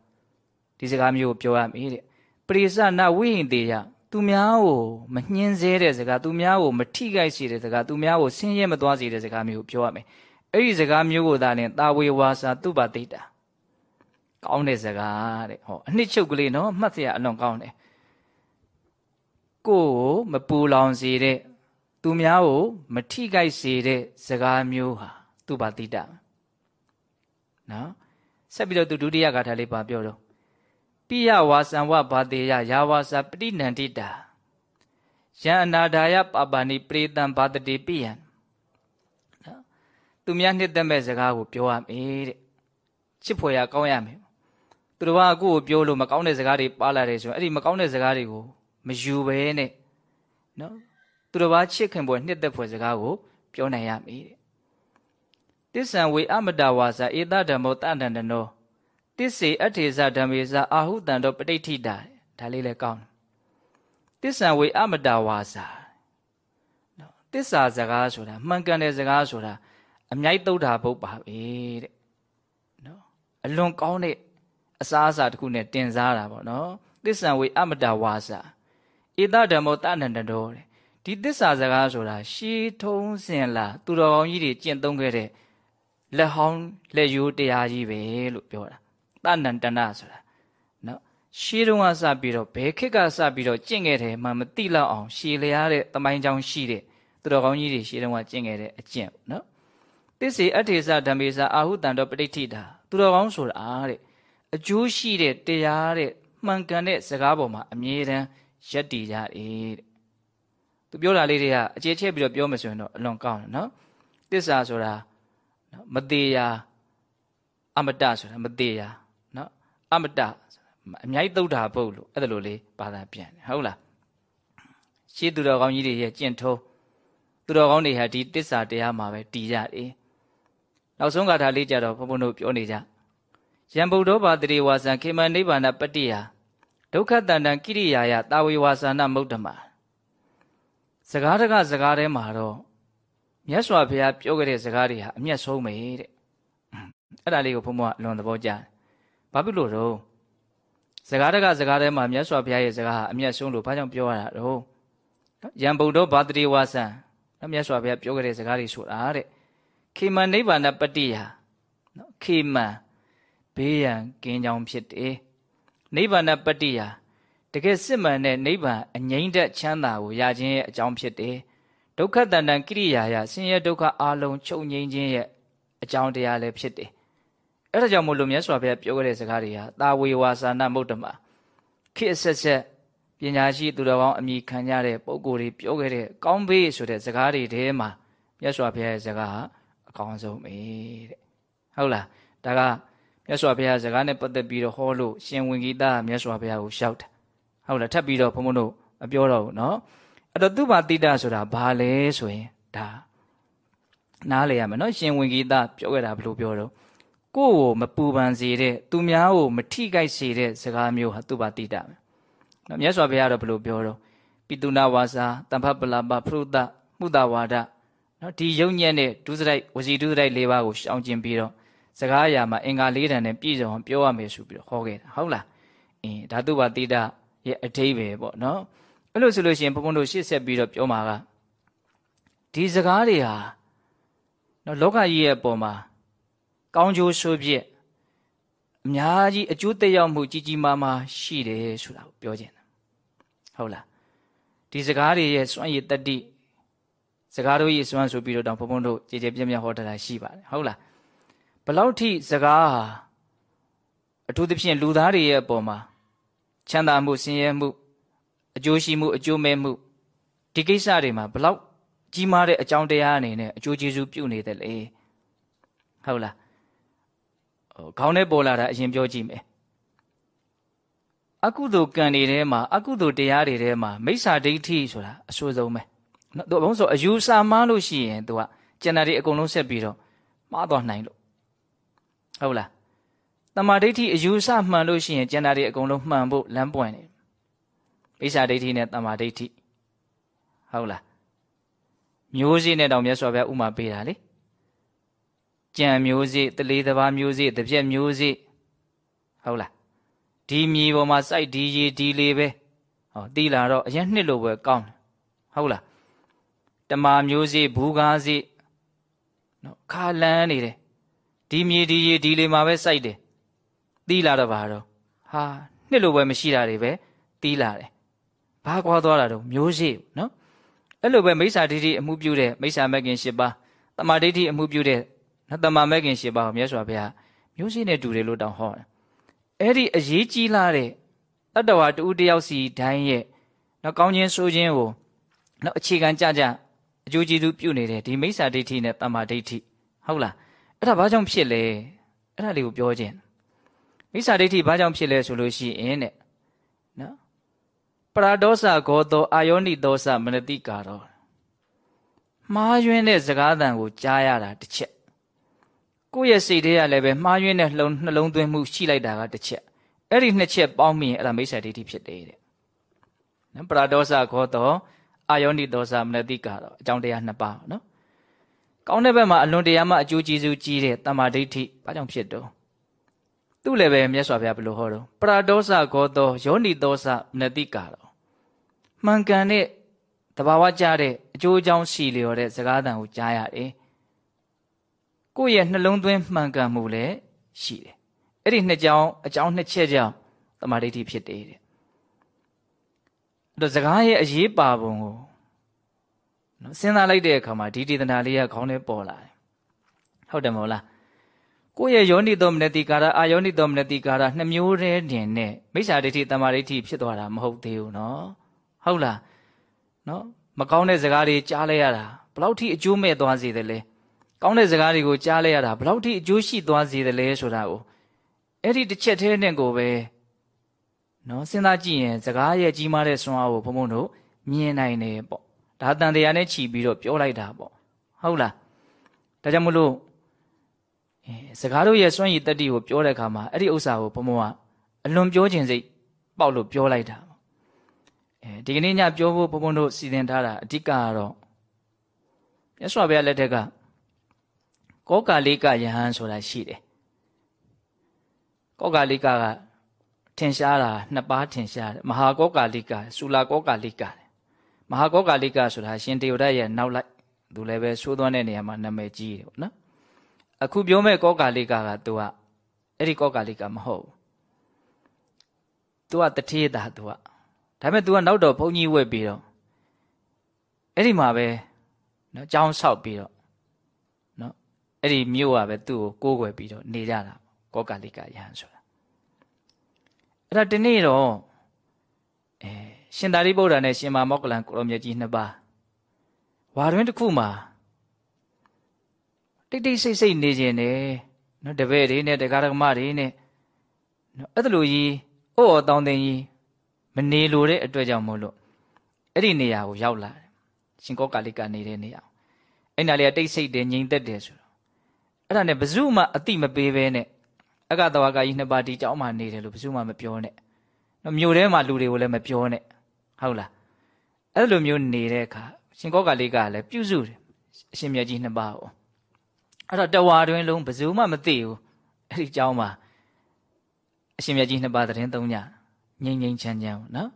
ဒီစကားမျိုးကိုပြောရမေးတဲ့ ပရိသနဝိဟိတေယသူများကိုမနှင်းစေတဲ့စကားသူများကိုမထိခိုက်စေတဲ့စကားသူများကိုဆင်းရဲမသွားစေတဲ့စကားမျိုးကိုပြောရမယ်အဲ့ဒီစကားမျိုးကိုသာလင်တာဝေဝါစာသူပါတိတာကောင်းတဲ့စကားတဲ့ဟောအနှစ်ချုပ်ကလေးနော်မှတ်စရာအလွန်ကောင်းတယ်ကိုကိုမပူလောင်စေတဲ့သူများကိုမထိခိုက်စေတဲ့စကားမျိုးဟာသူပါတိတာနော်ဆက်ပြီးတော့သူဒုတိယဂါထာလေးပါပြောတော့ ပိယဝါစံဝဘာတေယယာဝါစာပဋိနန္တိတာယံအနာဒါယပပဏိပရိတံဘာတတိပိယံနော်သူများနှစ်သက်မဲ့စကားကိုပြောရမယ်တဲ့ချစ်ဖွယ်ရကောင်းရမယ်သူတော်ကကိုယ့်ကိုပြောလို့မကောင်းတဲ့စကားတွေပါလာတယ်ဆိုရင်အဲ့ဒီမကောင်းတဲ့စကားတွေကိုမယူဘဲနဲ့နော်သူတော်ဘာချစ်ခင်ဖွယ်နှစ်သက်ဖွယ်စကားကိုပြောနိုင်ရမည်တဲ့တစ္ဆံဝေအမတဝါစာဧတဓမ္မောတဏ္ဍန္တနော တစ္စေအထေဇဓမ္မေဇအာဟုတံတော်ပဋိဋ္ဌိတာဒါလေးလည်းကောင်းတယ်တစ္ဆံဝေအမတဝါစာနော်တစ္ဆာစကားဆိုတာမှန်ကန်တဲ့စကားဆိုတာအမြိုက်တုတ်တာဘုတ်ပါပဲတဲ့နော်အလွန်ကောင်းတဲ့အစားအစာတစ်ခုနဲ့တင်စားတာပေါ့နော်တစ္ဆံဝေအမတဝါစာဧတဓမ္မောတဏ္ဍန္တတော်တဲ့ဒီတစ္ဆာစကားဆိုတာရှေးထုံးစင်လာသူတော်ကောင်းကြီးတွေကျင့်သုံးခဲ့တဲ့လက်ဟောင်းလက်ယိုးတရားကြီးပဲလို့ပြောတာ တဏ္ဍတနာဆိုတာနော်ရှေးတုန်းကစပြီးတော့ဘယ်ခေတ်ကစပြီးတော့ကျင့်ခဲ့တယ်မှမသိလောက်အောင်ရှည်လျားတဲ့တမိုင်းကြောင်းရှိတဲ့သူတော်ကောင်းကြီးတွေရှေးတုန်းကကျင့်ခဲ့တဲ့အကျင့်နော်တစ္ဆေအထေသဓမ္မေသအာဟုတံတော်ပဋိဋ္ဌိတာသူတော်ကောင်းဆိုတာတဲ့အကျိုးရှိတဲ့တရားတဲ့မှန်ကန်တဲ့စကားပေါ်မှာအမြဲတမ်းရက်တည်ကြတယ်တဲ့သူပြောတာလေးတွေကအခြေချက်ပြီးတော့ပြောမှဆိုရင်တော့အလွန်ကောင်းတယ်နော်တစ္ဆာဆိုတာနော်မသေးရာအမတဆိုတာမသေးရာနော် အမတအမြိုက်သုဒ္ဓါပုတ်လို့အဲ့ဒါလိုလေးဘာသာပြန်တယ်ဟုတ်လားရှေးသူတော်ကောင်းကြီးတွေရဲ့ကျင့်ထုံးသူတော်ကောင်းတွေဟာဒီတစ္ဆာတရားမှာပဲတည်ကြတယ်နောက်ဆုံးကထာလေးကြတော့ဘုန်းဘုန်းတို့ပြောနေကြယံဗုဒ္ဓဘာတရေဝါစံခေမနိဗ္ဗာန်ပတ္တိယဒုက္ခတန္တံကိရိယာယတာဝေဝါစာနမုဒ္ဓမာစကားတကစကားထဲမှာတော့မြတ်စွာဘုရားပြောခဲ့တဲ့စကားတွေဟာအမျက်ဆုံးပဲတဲ့အဲ့ဒါလေးကိုဘုံဘကအလွန်သဘောကျတယ် ဘာဖြစ်လို့တော့စကားတကစကားထဲမှာမြတ်စွာဘုရားရဲ့စကားဟာအမျက်ဆုံးလို့ဘာကြောင့်ပြောရတာတော့ယံဗုဒ္ဓဘာတတိဝါစံနော်မြတ်စွာဘုရားပြောခဲ့တဲ့စကားတွေဆိုတာတဲ့ခေမန်နိဗ္ဗာန်ပတ္တိယနော်ခေမန်ဘေးရန်ကင်းကြောင်းဖြစ်တယ်နိဗ္ဗာန်ပတ္တိယတကယ်စစ်မှန်တဲ့နိဗ္ဗာန်အငြိမ့်တဲ့ချမ်းသာကိုရခြင်းရဲ့အကြောင်းဖြစ်တယ်ဒုက္ခတန်တန်ကိရိယာယဆင်းရဲဒုက္ခအလုံးချုပ်ငြိမ်းခြင်းရဲ့အကြောင်းတရားလည်းဖြစ်တယ် အဲ့ဒါကြောင့်မို့လို့မြတ်စွာဘုရားပြောခဲ့တဲ့စကားတွေဟာတာဝေဝါစာနာမုဒ္ဓမာခေအဆက်ဆက်ပညာရှိသူတော်ကောင်းအမိခံကြတဲ့ပုံကိုယ်တွေပြောခဲ့တဲ့ကောင်းဘေးဆိုတဲ့စကားတွေထဲမှာမြတ်စွာဘုရားရဲ့စကားဟာအကောင်းဆုံးပဲတဲ့ဟုတ်လားဒါကမြတ်စွာဘုရားစကားနဲ့ပတ်သက်ပြီးတော့ဟောလို့ရှင်ဝင်ဂီတာမြတ်စွာဘုရားကိုရှောက်တာဟုတ်လားထပ်ပြီးတော့ဘုန်းဘုန်းတို့မပြောတော့ဘူးเนาะအဲ့တော့သူဘာတိတဆိုတာဘာလဲဆိုရင်ဒါနားလေရမယ်နော်ရှင်ဝင်ဂီတပြောခဲ့တာဘယ်လိုပြောတော့ ကိုယ့်ကိုမပူပန်စေတဲ့သူများကိုမထိခိုက်စေတဲ့စကားမျိုးဟာသူဘာတိတမယ်နော်မြတ်စွာဘုရားတော့ဘယ်လိုပြောတော့ပိတုနာဝါစာတမ္ဖပလာပဖရုဒမှုတဝါဒနော်ဒီယုံညံ့တဲ့ဒုစရိုက်ဝစီဒုစရိုက်၄ပါးကိုရှောင်ကျင်ပြီးတော့စကားအရာမှာအင်္ဂါ၄တန်နဲ့ပြည့်စုံအောင်ပြောရမယ်ဆိုပြီးတော့ဟောခဲ့တာဟုတ်လားအင်းဓာတုပါတိတရဲ့အထိပ္ပယ်ပေါ့နော်အဲ့လိုဆိုလို့ရှိရင်ဘုန်းဘုန်းတို့ရှေ့ဆက်ပြီးတော့ပြောမှာကဒီစကားတွေဟာနော်လောကကြီးရဲ့အပေါ်မှာ ကောင်းကျိုးဆိုးပြည့်အများကြီးအကျိုးသက်ရောက်မှုကြီးကြီးမားမားရှိတယ်ဆိုတာကိုပြောခြင်းဟုတ်လားဒီစကားတွေရဲ့စွမ်းရည်တတိစကားတို့ရဲ့စွမ်းဆိုပြီးတော့တောင်ဘုန်းဘုန်းတို့ကြည်ကြည်ပြည့်ပြည့်ဟောတာရှိပါတယ်ဟုတ်လားဘလောက်ထိစကားဟာအထူးသဖြင့်လူသားတွေရဲ့အပေါ်မှာချမ်းသာမှုဆင်းရဲမှုအကျိုးရှိမှုအကျိုးမဲ့မှုဒီကိစ္စတွေမှာဘလောက်ကြီးမားတဲ့အကြောင်းတရားအနေနဲ့အကျိုးကျေးဇူးပြုနေတယ်လေဟုတ်လားဟို ခေါင်းထဲပေါ်လာတာအရင်ပြောကြည့်မယ်အကုသိုလ်ကံတွေထဲမှာအကုသိုလ်တရားတွေထဲမှာမိစ္ဆာဒိဋ္ဌိဆိုတာအဆိုးဆုံးပဲနော်သူဘုံဆိုအယူဆမှားလို့ရှိရင်သူကကျန်တာတွေအကုန်လုံးဆက်ပြီးတော့မှားသွားနိုင်လို့ဟုတ်လားတမာဒိဋ္ဌိအယူဆမှန်လို့ရှိရင်ကျန်တာတွေအကုန်လုံးမှန်ဖို့လမ်းပွင့်နေမိစ္ဆာဒိဋ္ဌိနဲ့တမ္မာဒိဋ္ဌိဟုတ်လားမျိုးစေ့နဲ့တောင်မြတ်စွာဘုရားဥမာပေးတာလေ ကြံမျိုးစေ့တလေးတဘာမျိုးစေ့တပြက်မျိုးစေ့ဟုတ်လားဒီမြေပေါ်မှာစိုက်ဒီရေဒီလေးပဲဟောတီးလာတော့အရင်နှစ်လို့ပဲကောင်းတယ်ဟုတ်လားတမာမျိုးစေ့ဘူကားစေ့နော်ခါလန်းနေတယ်ဒီမြေဒီရေဒီလေးမှာပဲစိုက်တယ်တီးလာတော့ဘာတော့ဟာနှစ်လို့ပဲမရှိတာတွေပဲတီးလာတယ်ဘာကွာသွားတာတော့မျိုးစေ့နော်အဲ့လိုပဲမိစ္ဆာဒိဋ္ဌိအမှုပြုတဲ့မိစ္ဆာမဂ်ခင်၈ပါးတမာဒိဋ္ဌိအမှုပြုတဲ့ နော်တမာမဂ်ခင်၈ပါးကိုမြတ်စွာဘုရားမျိုးစေ့နဲ့တူတယ်လို့တောင်ဟောတယ်အဲ့ဒီအရေးကြီးလာတဲ့တတ္တဝါတူတယောက်စီတိုင်းရဲ့နော်ကောင်းခြင်းဆိုးခြင်းကိုနော်အခြေခံကြကြအကျိုးကျေးဇူးပြုနေတဲ့ဒီမိစ္ဆာဒိဋ္ဌိနဲ့တမာဒိဋ္ဌိဟုတ်လားအဲ့ဒါဘာကြောင့်ဖြစ်လဲအဲ့ဒါလေးကိုပြောခြင်းမိစ္ဆာဒိဋ္ဌိဘာကြောင့်ဖြစ်လဲဆိုလို့ရှိရင်တဲ့နော်ပရာဒောစဂောတောအာယောနိဒောသမနတိကာရောမှားယွင်းတဲ့စကားသံကိုကြားရတာတစ်ချက် ကိုယ့်ရဲ့စိတ်ထဲကလည်းပဲမှားယွင်းတဲ့နှလုံးနှလုံးသွင်းမှုရှိလိုက်တာကတစ်ချက်အဲ့ဒီနှစ်ချက်ပေါင်းပြီးရင်အဲ့ဒါမိစ္ဆာဒိဋ္ဌိဖြစ်တယ်တဲ့နော်ပရာဒောစဂောတောအာယောနိဒောသမနတိကာရောအကြောင်းတရားနှစ်ပါးနော်ကောင်းတဲ့ဘက်မှာအလွန်တရာမှအကျိုးကျေးဇူးကြီးတဲ့တမ္မာဒိဋ္ဌိဘာကြောင့်ဖြစ်တော့သူ့လည်းပဲမြတ်စွာဘုရားဘယ်လိုဟောတော့ပရာဒောစဂောတောယောနိဒောသမနတိကာရောမှန်ကန်တဲ့တဘာဝကြတဲ့အကျိုးအကြောင်းရှိလျော်တဲ့စကားသံကိုကြားရတယ် ကိုယ့်ရဲ့နှလုံးသွင်းမှန်ကန်မှုလည်းရှိတယ်အဲ့ဒီနှစ်ကြောင်းအကြောင်းနှစ်ချက်ကြောင့်တမာဒိဋ္ဌိဖြစ်တယ်တဲ့အဲ့တော့စကားရဲ့အရေးပါပုံကိုနော်စဉ်းစားလိုက်တဲ့အခါမှာဒီဒေသနာလေးကခေါင်းထဲပေါ်လာတယ်ဟုတ်တယ်မဟုတ်လားကိုယ့်ရဲ့ယောနိသောမနတိကာရအာယောနိသောမနတိကာရနှစ်မျိုးတည်းတင်နဲ့မိစ္ဆာဒိဋ္ဌိတမာဒိဋ္ဌိဖြစ်သွားတာမဟုတ်သေးဘူးနော်ဟုတ်လားနော်မကောင်းတဲ့စကားတွေကြားလိုက်ရတာဘလောက်ထိအကျိုးမဲ့သွားစေတယ်လဲ ကောင်းတဲ့စကားတွေကိုကြားလိုက်ရတာဘလောက်ထိအကျိုးရှိသွားစေတယ်လဲဆိုတာကိုအဲ့ဒီတစ်ချက်သေးနဲ့ကိုပဲနော်စဉ်းစားကြည့်ရင်စကားရဲ့ကြီးမားတဲ့ဆွမ်းအားကိုဘုံဘုံတို့မြင်နိုင်တယ်ပေါ့ဒါတန်တရားနဲ့ခြီးပြီးတော့ပြောလိုက်တာပေါ့ဟုတ်လားဒါကြောင့်မလို့အဲစကားတို့ရဲ့စွန့်ရည်တတ္တိကိုပြောတဲ့အခါမှာအဲ့ဒီဥစ္စာကိုဘုံဘုံကအလွန်ပြောခြင်းစိတ်ပေါက်လို့ပြောလိုက်တာအဲဒီကနေ့ညပြောဖို့ဘုံဘုံတို့စီစဉ်ထားတာအဓိကကတော့မြတ်စွာဘုရားလက်ထက်က ကောကာလိကယဟန်ဆိုတာရှိတယ်ကောကာလိကကထင်ရှားတာနှစ်ပါးထင်ရှားတယ်မဟာကောကာလိကဆူလာကောကာလိကမဟာကောကာလိကဆိုတာရှင်တေဝဒရဲ့နောက်လိုက်သူလည်းပဲသိုးသွန်းတဲ့နေရာမှာနာမည်ကြီးတယ်ပေါ့နော်အခုပြောမဲ့ကောကာလိကကသူကအဲ့ဒီကောကာလိကမဟုတ်ဘူးသူကတထေးတာသူကဒါပေမဲ့ तू ကနောက်တော့ဘုန်းကြီးဝက်ပြီးတော့အဲ့ဒီမှာပဲနော်ကြောင်းဆောက်ပြီးတော့နော် အဲ့ဒီမြို့ကပဲသူ့ကိုကိုးကွယ်ပြီးတော့နေကြတာကောကာလိကယဟန်ဆိုတာအဲ့ဒါဒီနေ့တော့အဲရှင်သာရိပုတ္တရာနဲ့ရှင်မာမောက္ကလန်ကိုရောမြတ်ကြီးနှစ်ပါးဝါတွင်တစ်ခုမှာတိတ်တိတ်ဆိတ်ဆိတ်နေခြင်းနဲ့နော်တပည့်တွေနဲ့တရားဓမ္မတွေနဲ့နော်အဲ့ဒါလိုကြီးအို့အော်တောင်းတင်ကြီးမနေလိုတဲ့အတွက်ကြောင့်မို့လို့အဲ့ဒီနေရာကိုရောက်လာတယ်ရှင်ကောကာလိကနေတဲ့နေရာအဲ့နာလေးကတိတ်ဆိတ်တယ်ငြိမ်သက်တယ်ဆိုတော့ အဲ့ဒါနဲ့ဘယ်သူမှအတိမပေးဘဲနဲ့အကတဝါကကြီးနှစ်ပါးဒီကြောင်းမှနေတယ်လို့ဘယ်သူမှမပြောနဲ့နော်မြို့ထဲမှာလူတွေကိုလည်းမပြောနဲ့ဟုတ်လားအဲ့လိုမျိုးနေတဲ့အခါရှင်ကောကာလိကလည်းပြုစုတယ်အရှင်မြတ်ကြီးနှစ်ပါးကိုအဲ့တော့တဝါတွင်လုံးဘယ်သူမှမသိဘူးအဲ့ဒီကြောင်းမှာအရှင်မြတ်ကြီးနှစ်ပါးသတင်းသုံးကြငြိမ်ငြိမ်ချမ်းချမ်းနော်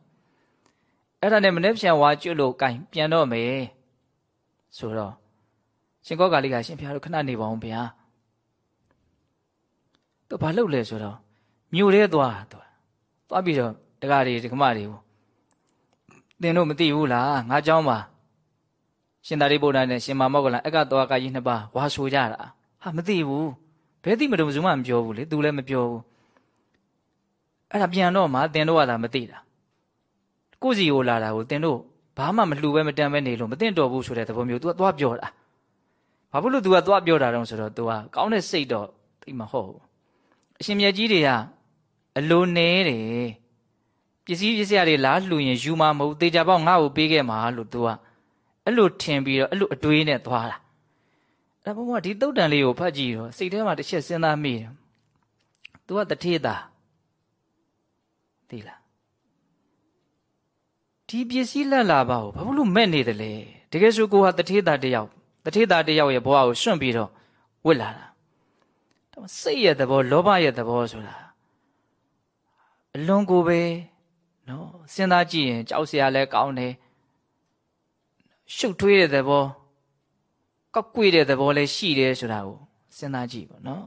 အဲ့ဒါနဲ့မနေ့ပြန်ဝါကျွတ်လို့ကင်ပြန်တော့မယ်ဆိုတော့ရှင်ကောကာလိကရှင်ဖျားတို့ခဏနေပါအောင်ဗျာ သူဘာလုပ်လဲဆိုတော့မြို့ထဲသွားသွားသွားပြီးတော့တကားတွေဒကမတွေကိုသင်တို့မသိဘူးလားငါเจ้าမှာရှင်သာရိပုတ္တရာနဲ့ရှင်မာမောက္ကလအက္ကတောကကြီးနှစ်ပါးဝါဆိုကြတာဟာမသိဘူးဘယ်သိမလို့ဘယ်သူမှမပြောဘူးလေသူလည်းမပြောဘူးအဲ့ဒါပြန်တော့မှတင်တော့ရတာမသိတာကိုစီကိုလာတာကိုတင်တော့ဘာမှမလှူပဲမတန်ပဲနေလို့မတင်တော်ဘူးဆိုတဲ့သဘောမျိုး तू ကသွားပြောတာဘာဖြစ်လို့ तू ကသွားပြောတာတုံးဆိုတော့ तू ကကောင်းတဲ့စိတ်တော့သိမဟုတ်ဘူး အရှင်မြတ်ကြီးတွေကအလိုနေတယ်ပစ္စည်းပစ္စည်းတွေလားလှူရင်ယူမှာမဟုတ်တေချာပေါက်ငါ့ကိုပေးခဲ့မှာလို့ तू ကအဲ့လိုထင်ပြီးတော့အဲ့လိုအတွေးနဲ့သွားတာဒါဘုံကဒီတုတ်တန်လေးကိုဖတ်ကြည့်တော့စိတ်ထဲမှာတစ်ချက်စဉ်းစားမိတယ် तू ကတထေးသားသိလားဒီပစ္စည်းလက်လာပါကိုဘာလို့မဲ့နေတယ်လဲတကယ်ဆိုကိုဟာတထေးသားတယောက်တထေးသားတယောက်ရဲ့ဘဝကိုစွန့်ပြီးတော့ဝစ်လာတာဒါ စိတ်ရဲ့သဘောလောဘရဲ့သဘောဆိုတာအလွန်ကိုပဲနော်စဉ်းစားကြည့်ရင်ကြောက်စရာလဲကောင်းတယ်ရှုပ်ထွေးတဲ့သဘောကောက်ကွေ့တဲ့သဘောလဲရှိတယ်ဆိုတာကိုစဉ်းစားကြည့်ပေါ့နော်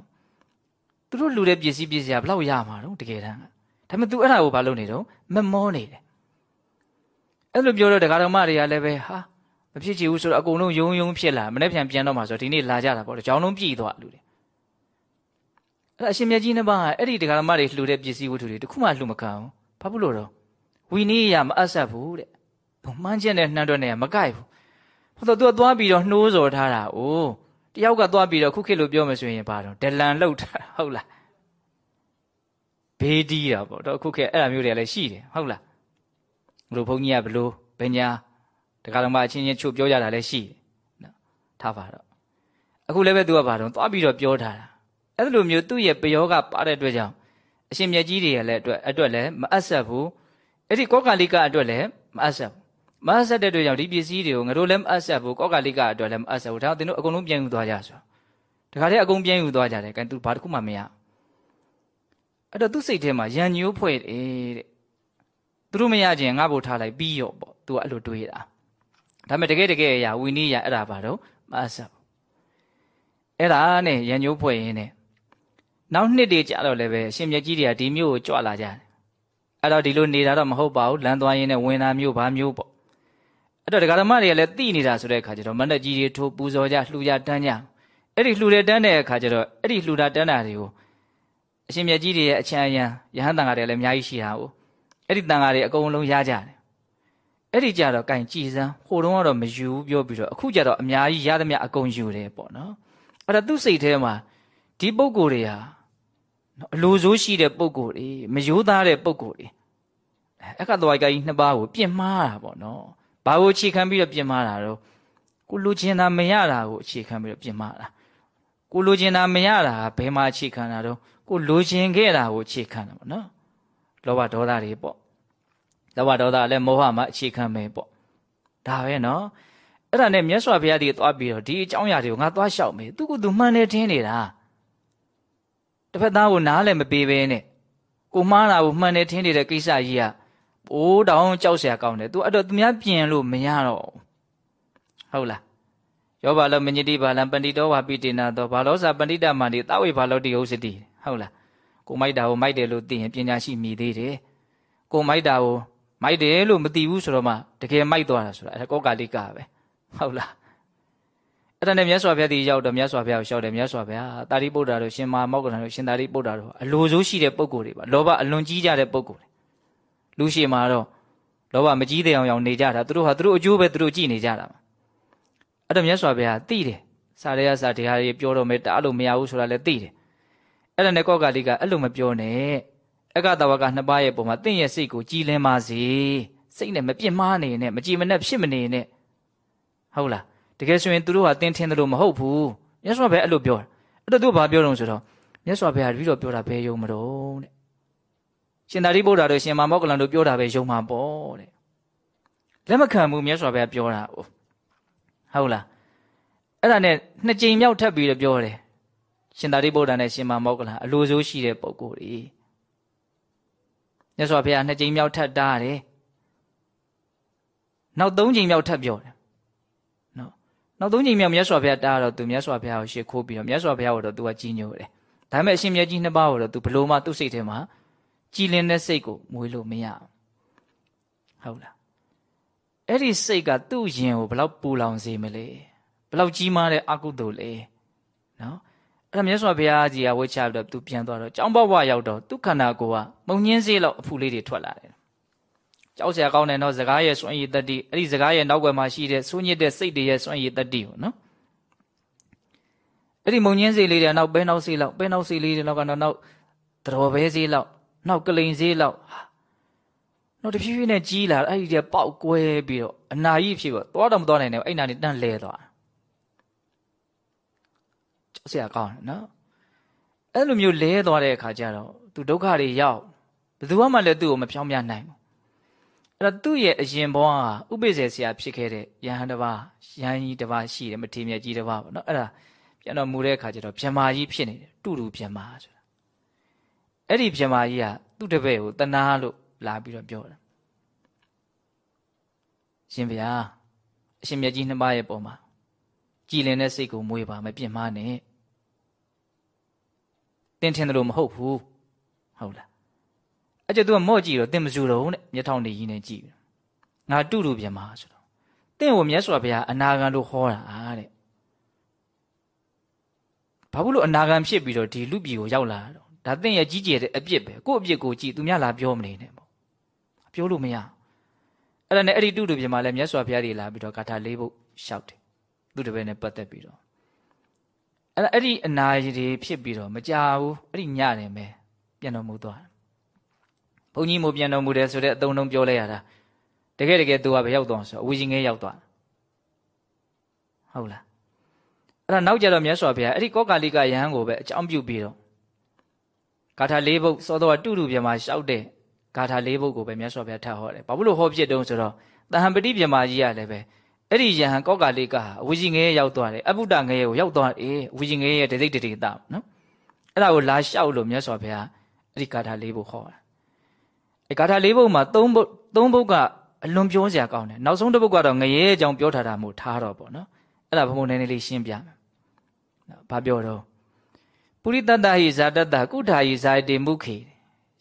သူတို့လူတဲ့ပစ္စည်းပစ္စည်းကဘလောက်ရမှာတော့တကယ်တမ်းဒါပေမဲ့ तू အဲ့ဒါကိုဘာလုပ်နေတော့မမောနေတယ်အဲ့လိုပြောတော့ဒကာတော်မတွေကလည်းပဲဟာမဖြစ်ချင်ဘူးဆိုတော့အကုန်လုံးယုံယုံဖြစ်လာမနေ့ပြန်ပြန်တော့မှဆိုတော့ဒီနေ့လာကြတာပေါ့ကြောင်းလုံးပြည်သွားလူတွေ အဲ့ဒါအရှင်မြတ်ကြီးနှစ်ပါးကအဲ့ဒီဒကာတော်မတွေလှူတဲ့ပစ္စည်းဝတ္ထုတွေတခုမှလှူမခံဘူးဘာဖြစ်လို့တော့ဝီနည်းရမအပ်ဆက်ဘူးတဲ့ဘုံမှန်းချက်နဲ့နှမ်းတွက်နဲ့မကိုက်ဘူးဟိုတော့ तू ကသွားပြီးတော့နှိုးစော်ထားတာအိုးတယောက်ကသွားပြီးတော့ခုခေတ်လိုပြောမှဆိုရင်ဘာတော့ဒလန်လှုပ်တာဟုတ်လားဘေးဒီးတာပေါ့တော့ခုခေတ်အဲ့ဒါမျိုးတွေလည်းရှိတယ်ဟုတ်လားဘလို့ဘုန်းကြီးကဘလို့ဘညာတခါတော့မှအချင်းချင်းချုပ်ပြောကြတာလည်းရှိတယ်နော်ထားပါတော့အခုလည်းပဲသူကဘာတော့သွားပြီးတော့ပြောထားတာ အဲ့လိုမျိုးသူ့ရဲ့ပယောကပါတဲ့အတွက်ကြောင့်အရှင်မြတ်ကြီးတွေရဲ့လည်းအတွက်အတွက်လည်းမအပ်ဆက်ဘူးအဲ့ဒီကောကာလိကအတွက်လည်းမအပ်ဆက်ဘူးမအပ်ဆက်တဲ့အတွက်ကြောင့်ဒီပစ္စည်းတွေကိုငါတို့လည်းမအပ်ဆက်ဘူးကောကာလိကအတွက်လည်းမအပ်ဆက်ဘူးဒါတော့သင်တို့အကုန်လုံးပြန်ယူသွားကြဆိုတခါတည်းအကုန်ပြန်ယူသွားကြတယ်ကန်သူဘာတစ်ခုမှမရအဲ့တော့သူ့စိတ်ထဲမှာရံညိုးဖွဲ့တယ်တဲ့သူတို့မရခြင်းငါ့ဘို့ထားလိုက်ပြီးရောပေါ့သူကအဲ့လိုတွေးတာဒါပေမဲ့တကယ်တကယ်အရာဝီနည်းရအဲ့ဒါပါတော့မအဆက်အဲ့ဒါနဲ့ရံညိုးဖွဲ့ရင်းနဲ့ နောက်နှစ်တွေကြာတော့လည်းပဲအရှင်မြတ်ကြီးတွေကဒီမျိုးကိုကြွလာကြတယ်အဲ့တော့ဒီလိုနေတာတော့မဟုတ်ပါဘူးလမ်းသွားရင်းနဲ့ဝင်တာမျိုးဘာမျိုးပေါ့အဲ့တော့ဒကာဓမ္မတွေကလည်းသိနေတာဆိုတဲ့အခါကျတော့မန္တကြီးတွေထိုးပူဇော်ကြလှူကြတန်းကြအဲ့ဒီလှူတဲ့တန်းတဲ့အခါကျတော့အဲ့ဒီလှူတာတန်းတာတွေကိုအရှင်မြတ်ကြီးတွေရဲ့အချမ်းအယံယဟန်တန်ဃာတွေလည်းအများကြီးရှိတာ哦အဲ့ဒီတန်ဃာတွေအကုန်လုံးရကြတယ်အဲ့ဒီကြတော့ကင်ကြည်စမ်းဟိုတုန်းကတော့မယူဘူးပြောပြီးတော့အခုကြတော့အများကြီးရသမျှအကုန်ယူတယ်ပေါ့နော်အဲ့ဒါသူ့စိတ်ထဲမှာဒီပုံကိုယ်တွေဟာ အလိုဆိုးရှိတဲ့ပုံကိုယ်တွေမယိုးသားတဲ့ပုံကိုယ်တွေအခါတော်ကကြီးနှစ်ပါးကိုပြင်မာတာပေါ့နော်ဘာကိုအခြေခံပြီးတော့ပြင်မာတာတော့ကိုလူချင်းတာမရတာကိုအခြေခံပြီးတော့ပြင်မာတာကိုလူချင်းတာမရတာဘယ်မှာအခြေခံတာတော့ကိုလူချင်းခဲ့တာကိုအခြေခံတာပေါ့နော်လောဘဒေါသတွေပေါ့လောဘဒေါသလည်းမောဟမှာအခြေခံပဲပေါ့ဒါပဲနော်အဲ့ဒါနဲ့မြတ်စွာဘုရားဒီသွားပြီးတော့ဒီအကြောင်းအရာတွေကိုငါသွားလျှောက်မယ်သူကသူမှန်တယ်ထင်နေတာ တစ်ဖက်သားကိုနားလည်းမပေးဘဲနဲ့ကိုမှားတာကိုမှန်တယ်ထင်နေတဲ့ကိစ္စကြီးကပိုးတောင်ကြောက်เสียကောင်းတယ်သူအဲ့တော့သူများပြင်လို့မရတော့ဟုတ်လားယောဘာလောမညတိဘာလံပန္တိတောဝါပိတေနာသောဘာလောစာပန္တိတမန္တိသဝေဘာလောတိဟုတ်စတိဟုတ်လားကိုမိုက်တာကိုမိုက်တယ်လို့သိရင်ပညာရှိမိသေးတယ်ကိုမိုက်တာကိုမိုက်တယ်လို့မသိဘူးဆိုတော့မှတကယ်မိုက်သွားတာဆိုတာအဲကောကာလိကပဲဟုတ်လား အဲ့ဒါနဲ့မြတ်စွာဘုရားဒီရောက်တော့မြတ်စွာဘုရားကိုရှောက်တယ်မြတ်စွာဘုရားတာရိပုတ္တရာတို့ရှင်မမောက္ကလန်တို့ရှင်တာရိပုတ္တရာတို့အလိုဆိုးရှိတဲ့ပုံကိုယ်တွေပါလောဘအလွန်ကြီးကြတဲ့ပုံကိုယ်တွေလူရှိမှာတော့လောဘမကြီးတဲ့အောင်အောင်နေကြတာသူတို့ဟာသူတို့အကျိုးပဲသူတို့ကြည့်နေကြတာပါအဲ့တော့မြတ်စွာဘုရားသိတယ်စာရေရစာတရားတွေပြောတော့မယ်တားလို့မရဘူးဆိုတာလည်းသိတယ်အဲ့ဒါနဲ့ကောကာလိကအဲ့လိုမပြောနဲ့အကတဝကနှစ်ပါးရဲ့ပုံမှာတင့်ရဲ့စိတ်ကိုကြည်လင်ပါစေစိတ်နဲ့မပြစ်မှားနေနဲ့မကြည်မနဲ့ဖြစ်မနေနဲ့ဟုတ်လား တကယ်ဆိုရင်သူတို့ဟာတင်းထင်းတယ်လို့မဟုတ်ဘူးမြတ်စွာဘုရားအဲ့လိုပြောတာအဲ့တော့သူကဘာပြောတော့ဆိုတော့မြတ်စွာဘုရားတပည့်တော်ပြောတာဘယ်ယုံမတော့တဲ့ရှင်သာရိပုတ္တရာတို့ရှင်မောကလန်တို့ပြောတာပဲယုံမှာပေါ့တဲ့လက်မခံဘူးမြတ်စွာဘုရားပြောတာဟုတ်လားအဲ့ဒါနဲ့နှစ်ကြိမ်မြောက်ထပ်ပြီးတော့ပြောတယ်ရှင်သာရိပုတ္တရာနဲ့ရှင်မောကလန်အလိုဆိုးရှိတဲ့ပုံကိုယ်ကြီးမြတ်စွာဘုရားနှစ်ကြိမ်မြောက်ထပ်တားတယ်နောက်သုံးကြိမ်မြောက်ထပ်ပြောတယ် နော်နောက်သုံးကြိမ်မြောက်မြတ်စွာဘုရားတားတော့သူမြတ်စွာဘုရားကိုရှေ့ခိုးပြီးတော့မြတ်စွာဘုရားကိုတော့သူကကြီးညိုတယ်ဒါပေမဲ့အရှင်မြတ်ကြီးနှစ်ပါးကိုတော့သူဘလို့မှသူ့စိတ်ထဲမှာကြည်လင်တဲ့စိတ်ကိုမွေးလို့မရဟုတ်လားအဲ့ဒီစိတ်ကသူ့ရင်ကိုဘလောက်ပူလောင်စေမလဲဘလောက်ကြီးမားတဲ့အကုသိုလ်လဲနော်အဲ့ဒါမြတ်စွာဘုရားကြီးကဝှေ့ချပြီးတော့သူပြန်သွားတော့ကျောင်းဘဝရောက်တော့သူ့ခန္ဓာကိုယ်ကမုံညင်းစေးလောက်အဖူလေးတွေထွက်လာတယ် ကြောက်စရာကောင်းတယ်နော်စကားရဲ့စွန့်ရည်တတ္တိအဲ့ဒီစကားရဲ့နောက်ွယ်မှာရှိတဲ့ဆူညစ်တဲ့စိတ်တွေရဲ့စွန့်ရည်တတ္တိကိုနော်အဲ့ဒီမုံညင်းစေးလေးတွေနောက်ပဲနောက်စေးလောက်ပဲနောက်စေးလေးတွေနောက်ကတော့နောက်တော်ပဲစေးလောက်နောက်ကလိန်စေးလောက်နောက်တဖြည်းဖြည်းနဲ့ကြီးလာအဲ့ဒီတည်းပေါက်ကွဲပြီးတော့အနာကြီးဖြစ်တော့သွားတော့မသွားနိုင်ဘူးအဲ့နာနေတန့်လဲသွားကြောက်စရာကောင်းတယ်နော်အဲ့လိုမျိုးလဲသွားတဲ့အခါကျတော့သူဒုက္ခတွေရောက်ဘယ်သူမှလည်းသူ့ကိုမဖြောင်းပြနိုင်ဘူး အဲ့တော့သူ့ရဲ့အရင်ဘဝကဥပိ္ပဇေဆရာဖြစ်ခဲ့တဲ့ယဟန်တစ်ပါးယဟန်ကြီးတစ်ပါးရှိတယ်မထေမြတ်ကြီးတစ်ပါးပေါ့နော်အဲ့ဒါပြန်တော်မူတဲ့အခါကျတော့ဗြဟ္မာကြီးဖြစ်နေတယ်တူတူဗြဟ္မာဆိုတာအဲ့ဒီဗြဟ္မာကြီးကသူ့တပည့်ကိုတနာလို့လာပြီးတော့ပြောတာရှင်ဗျာအရှင်မြတ်ကြီးနှစ်ပါးရဲ့ပုံမှာကြည်လင်တဲ့စိတ်ကိုမွေးပါမပြင့်မှားနဲ့တင်းထင်တယ်လို့မဟုတ်ဘူးဟုတ်လား အဲ့ကျသူကမော့ကြည့်တော့တင်မစုတော့နဲ့မျက်ထောင်နေကြီးနဲ့ကြည့်ငါတူတူပြန်မှာဆိုတော့တင့်ကိုမြတ်စွာဘုရားအနာဂံလို့ဟောတာတဲ့ဘာဘူးလို့အနာဂံဖြစ်ပြီးတော့ဒီလူပြည်ကိုရောက်လာတော့ဒါတင့်ရဲ့ကြီးကျယ်တဲ့အပြစ်ပဲကို့အပြစ်ကိုကြည့်သူများလာပြောမနေနဲ့ပေါ့ပြောလို့မရအဲ့ဒါနဲ့အဲ့ဒီတူတူပြန်မှာလဲမြတ်စွာဘုရားတွေလာပြီးတော့ဂါထာလေးပုတ်ရှောက်တယ်သူတပည့်နဲ့ပတ်သက်ပြီးတော့အဲ့ဒါအဲ့ဒီအနာရီတွေဖြစ်ပြီးတော့မကြဘူးအဲ့ဒီညနေပဲပြန်တော်မူသွား ဘုန်းကြီးမို့ပြန်တော်မူတယ်ဆိုတဲ့အသုံးလုံးပြောလိုက်ရတာတကယ်တကယ်သူကဘယ်ရောက်သွားဆိုအဝီရှင်ငယ်ရောက်သွားဟုတ်လားအဲ့ဒါနောက်ကြတော့မြတ်စွာဘုရားအဲ့ဒီကောကာလိကယဟန်ကိုပဲအကြောင်းပြုပြီးတော့ဂါထာ၄ဘုတ်စောတော့တူတူပြမှာရှောက်တဲ့ဂါထာ၄ဘုတ်ကိုပဲမြတ်စွာဘုရားထပ်ဟောတယ်ဘာလို့ဟောဖြစ်တုံးဆိုတော့တဟံပတိပြမှာကြီးရလည်းပဲအဲ့ဒီယဟန်ကောကာလိကဟာအဝီရှင်ငယ်ရောက်သွားတယ်အပုဒ္ဒငယ်ကိုရောက်သွားတယ်အဝီရှင်ငယ်ရဲ့ဒိဋ္ဌိတတိတနော်အဲ့ဒါကိုလာလျှောက်လို့မြတ်စွာဘုရားအဲ့ဒီဂါထာ၄ဘုတ်ဟောတာ အဲဂါထာ၄ဘုတ်မှာ၃ဘုတ်၃ဘုတ်ကအလွန်ပြောစရာကောင်းတယ်နောက်ဆုံးတစ်ဘုတ်ကတော့ငရဲအကြောင်းပြောထားတာမို့ထားတော့ပေါ့နော်အဲ့ဒါဘုံဘုံနည်းနည်းလေးရှင်းပြမယ်နော်ဘာပြောတော့ပုရိတတ္တဟိဇာတတ္တကုထာဟိဇာတိမုခေ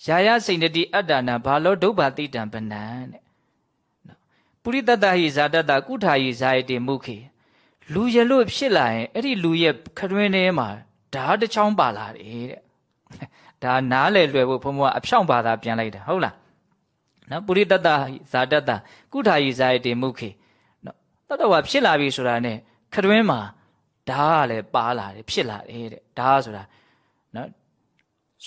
ယာယစိန်တတိအတ္တနာဘာလောဒုဗ္ဗတိတံပနံတဲ့နော်ပုရိတတ္တဟိဇာတတ္တကုထာဟိဇာတိမုခေလူရလို့ဖြစ်လာရင်အဲ့ဒီလူရဲ့ခတွင်းထဲမှာဓာတ်တစ်ချောင်းပါလာတယ်တဲ့ဒါနားလေလွယ်ဖို့ဘုံဘုံကအဖြောင့်ပါတာပြန်လိုက်တာဟုတ်လား နော်ပုရိတတ္တဇာတတ္တကုထာယိဇာယတေမုခေနော်တတ္တဝါဖြစ်လာပြီဆိုတာ ਨੇ ခတွင်းမှာဓာတ်ကလည်းပါလာတယ်ဖြစ်လာတယ်တဲ့ဓာတ်ဆိုတာနော်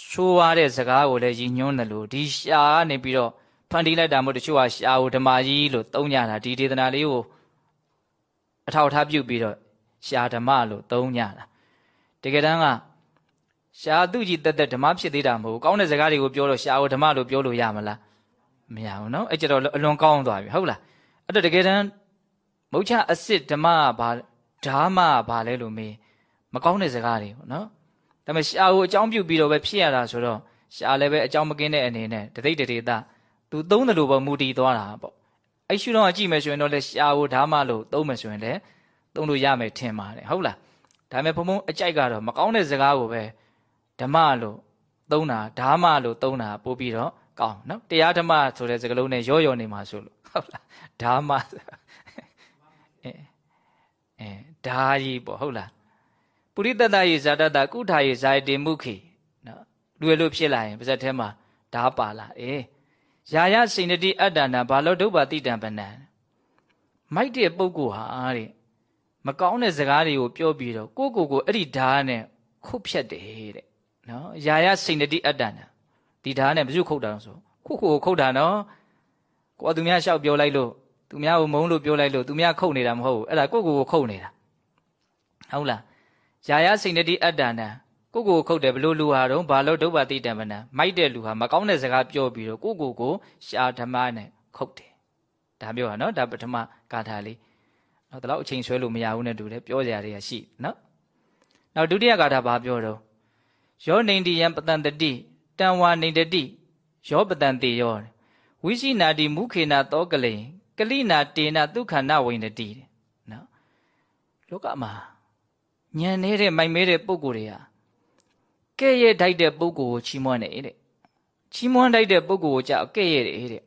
ဆိုးရတဲ့စကားကိုလည်းရည်ညွှန်းတယ်လို့ဒီရှာကနေပြီးတော့ဖန်တီးလိုက်တာမို့တချို့ကရှာကိုဓမ္မကြီးလို့သုံးကြတာဒီဒေသနာလေးကိုအထောက်ထားပြုပြီးတော့ရှာဓမ္မလို့သုံးကြတာတကယ်တမ်းကရှာသူကြီးတက်တက်ဓမ္မဖြစ်သေးတာမဟုတ်ကောင်းတဲ့စကားတွေကိုပြောလို့ရှာကိုဓမ္မလို့ပြောလို့ရမလား မရဘူးနော်အဲ့ကျတော့အလွန်ကောင်းသွားပြီဟုတ်လားအဲ့တော့တကယ်တမ်းမုတ်ချအစ်စ်ဓမ္မကဘာဓမ္မကဘာလဲလို့မေးမကောင်းတဲ့စကားတွေပေါ့နော်ဒါပေမဲ့ရှာကိုအကြောင်းပြုပြီးတော့ပဲဖြစ်ရတာဆိုတော့ရှာလည်းပဲအကြောင်းမကင်းတဲ့အနေနဲ့တသိတတေတာသူသုံးတယ်လို့ပဲမူတည်သွားတာပေါ့အဲ့ရှုတော့ကြည့်မယ်ဆိုရင်တော့လေရှာကိုဓမ္မလို့သုံးမယ်ဆိုရင်လည်းသုံးလို့ရမယ်ထင်ပါတယ်ဟုတ်လားဒါပေမဲ့ဘုံဘုံအကြိုက်ကတော့မကောင်းတဲ့စကားကိုပဲဓမ္မလို့သုံးတာဓမ္မလို့သုံးတာပို့ပြီးတော့ ကောင်းနော်တရားဓမ္မဆိုတဲ့စကားလုံးနဲ့ရောရောနေမှာဆိုလို့ဟုတ်လားဓမ္မအဲအဲဓာကြီးပေါ့ဟုတ်လားပုရိသတ္တယေဇာတတကုထာယေဇာတေမုခေနော်လူရလို့ဖြစ်လာရင်ပါဇက်ထဲမှာဓာပါလာအေးယာယစိဏတိအတ္တနာဘာလို့ဒုဗ္ဗတိတံပနံမိုက်တဲ့ပုဂ္ဂိုလ်ဟာတဲ့မကောင်းတဲ့စကားတွေကိုပြောပြီးတော့ကိုကိုကိုအဲ့ဒီဓာတ်နဲ့ခုတ်ဖြတ်တယ်တဲ့နော်ယာယစိဏတိအတ္တနာ ဒီဓာတ်နဲ့ဘယ်သူခုတ်တာလဲဆိုခုခုကိုခုတ်တာနော်ကိုကသူများလျှောက်ပြောလိုက်လို့သူများကိုမုန်းလို့ပြောလိုက်လို့သူများခုတ်နေတာမဟုတ်ဘူးအဲ့ဒါကိုကိုကိုခုတ်နေတာဟုတ်လားယာယစိဏတိအတ္တနာကိုကိုခုတ်တယ်ဘလို့လူဟာတော့ဘာလို့ဒုဗ္ဗတိတံမနာမိုက်တဲ့လူဟာမကောင်းတဲ့စကားပြောပြီးတော့ကိုကိုကိုရှာဓမ္မနဲ့ခုတ်တယ်ဒါမျိုးဟာနော်ဒါပထမဂါထာလေးနော်ဒါတော့အချိန်ဆွဲလို့မရဘူးနဲ့တူတယ်ပြောကြရတဲ့ရှိနော်နောက်ဒုတိယဂါထာဘာပြောတော့ယောနေတိယံပတန်တတိ တံဝါနေတတိယောပတန်တေယောဝိရှိနာတိမုခေနာတောကလေကလိနာတေနာဒုက္ခနာဝိနတိနော်လောကမှာညံနေတဲ့မိုက်မဲတဲ့ပုံကိုယ်တွေဟာကဲ့ရဲ့တိုက်တဲ့ပုံကိုယ်ကိုချီးမွမ်းနေတဲ့ချီးမွမ်းတိုက်တဲ့ပုံကိုယ်ကိုကြောက်ကဲ့ရဲ့တဲ့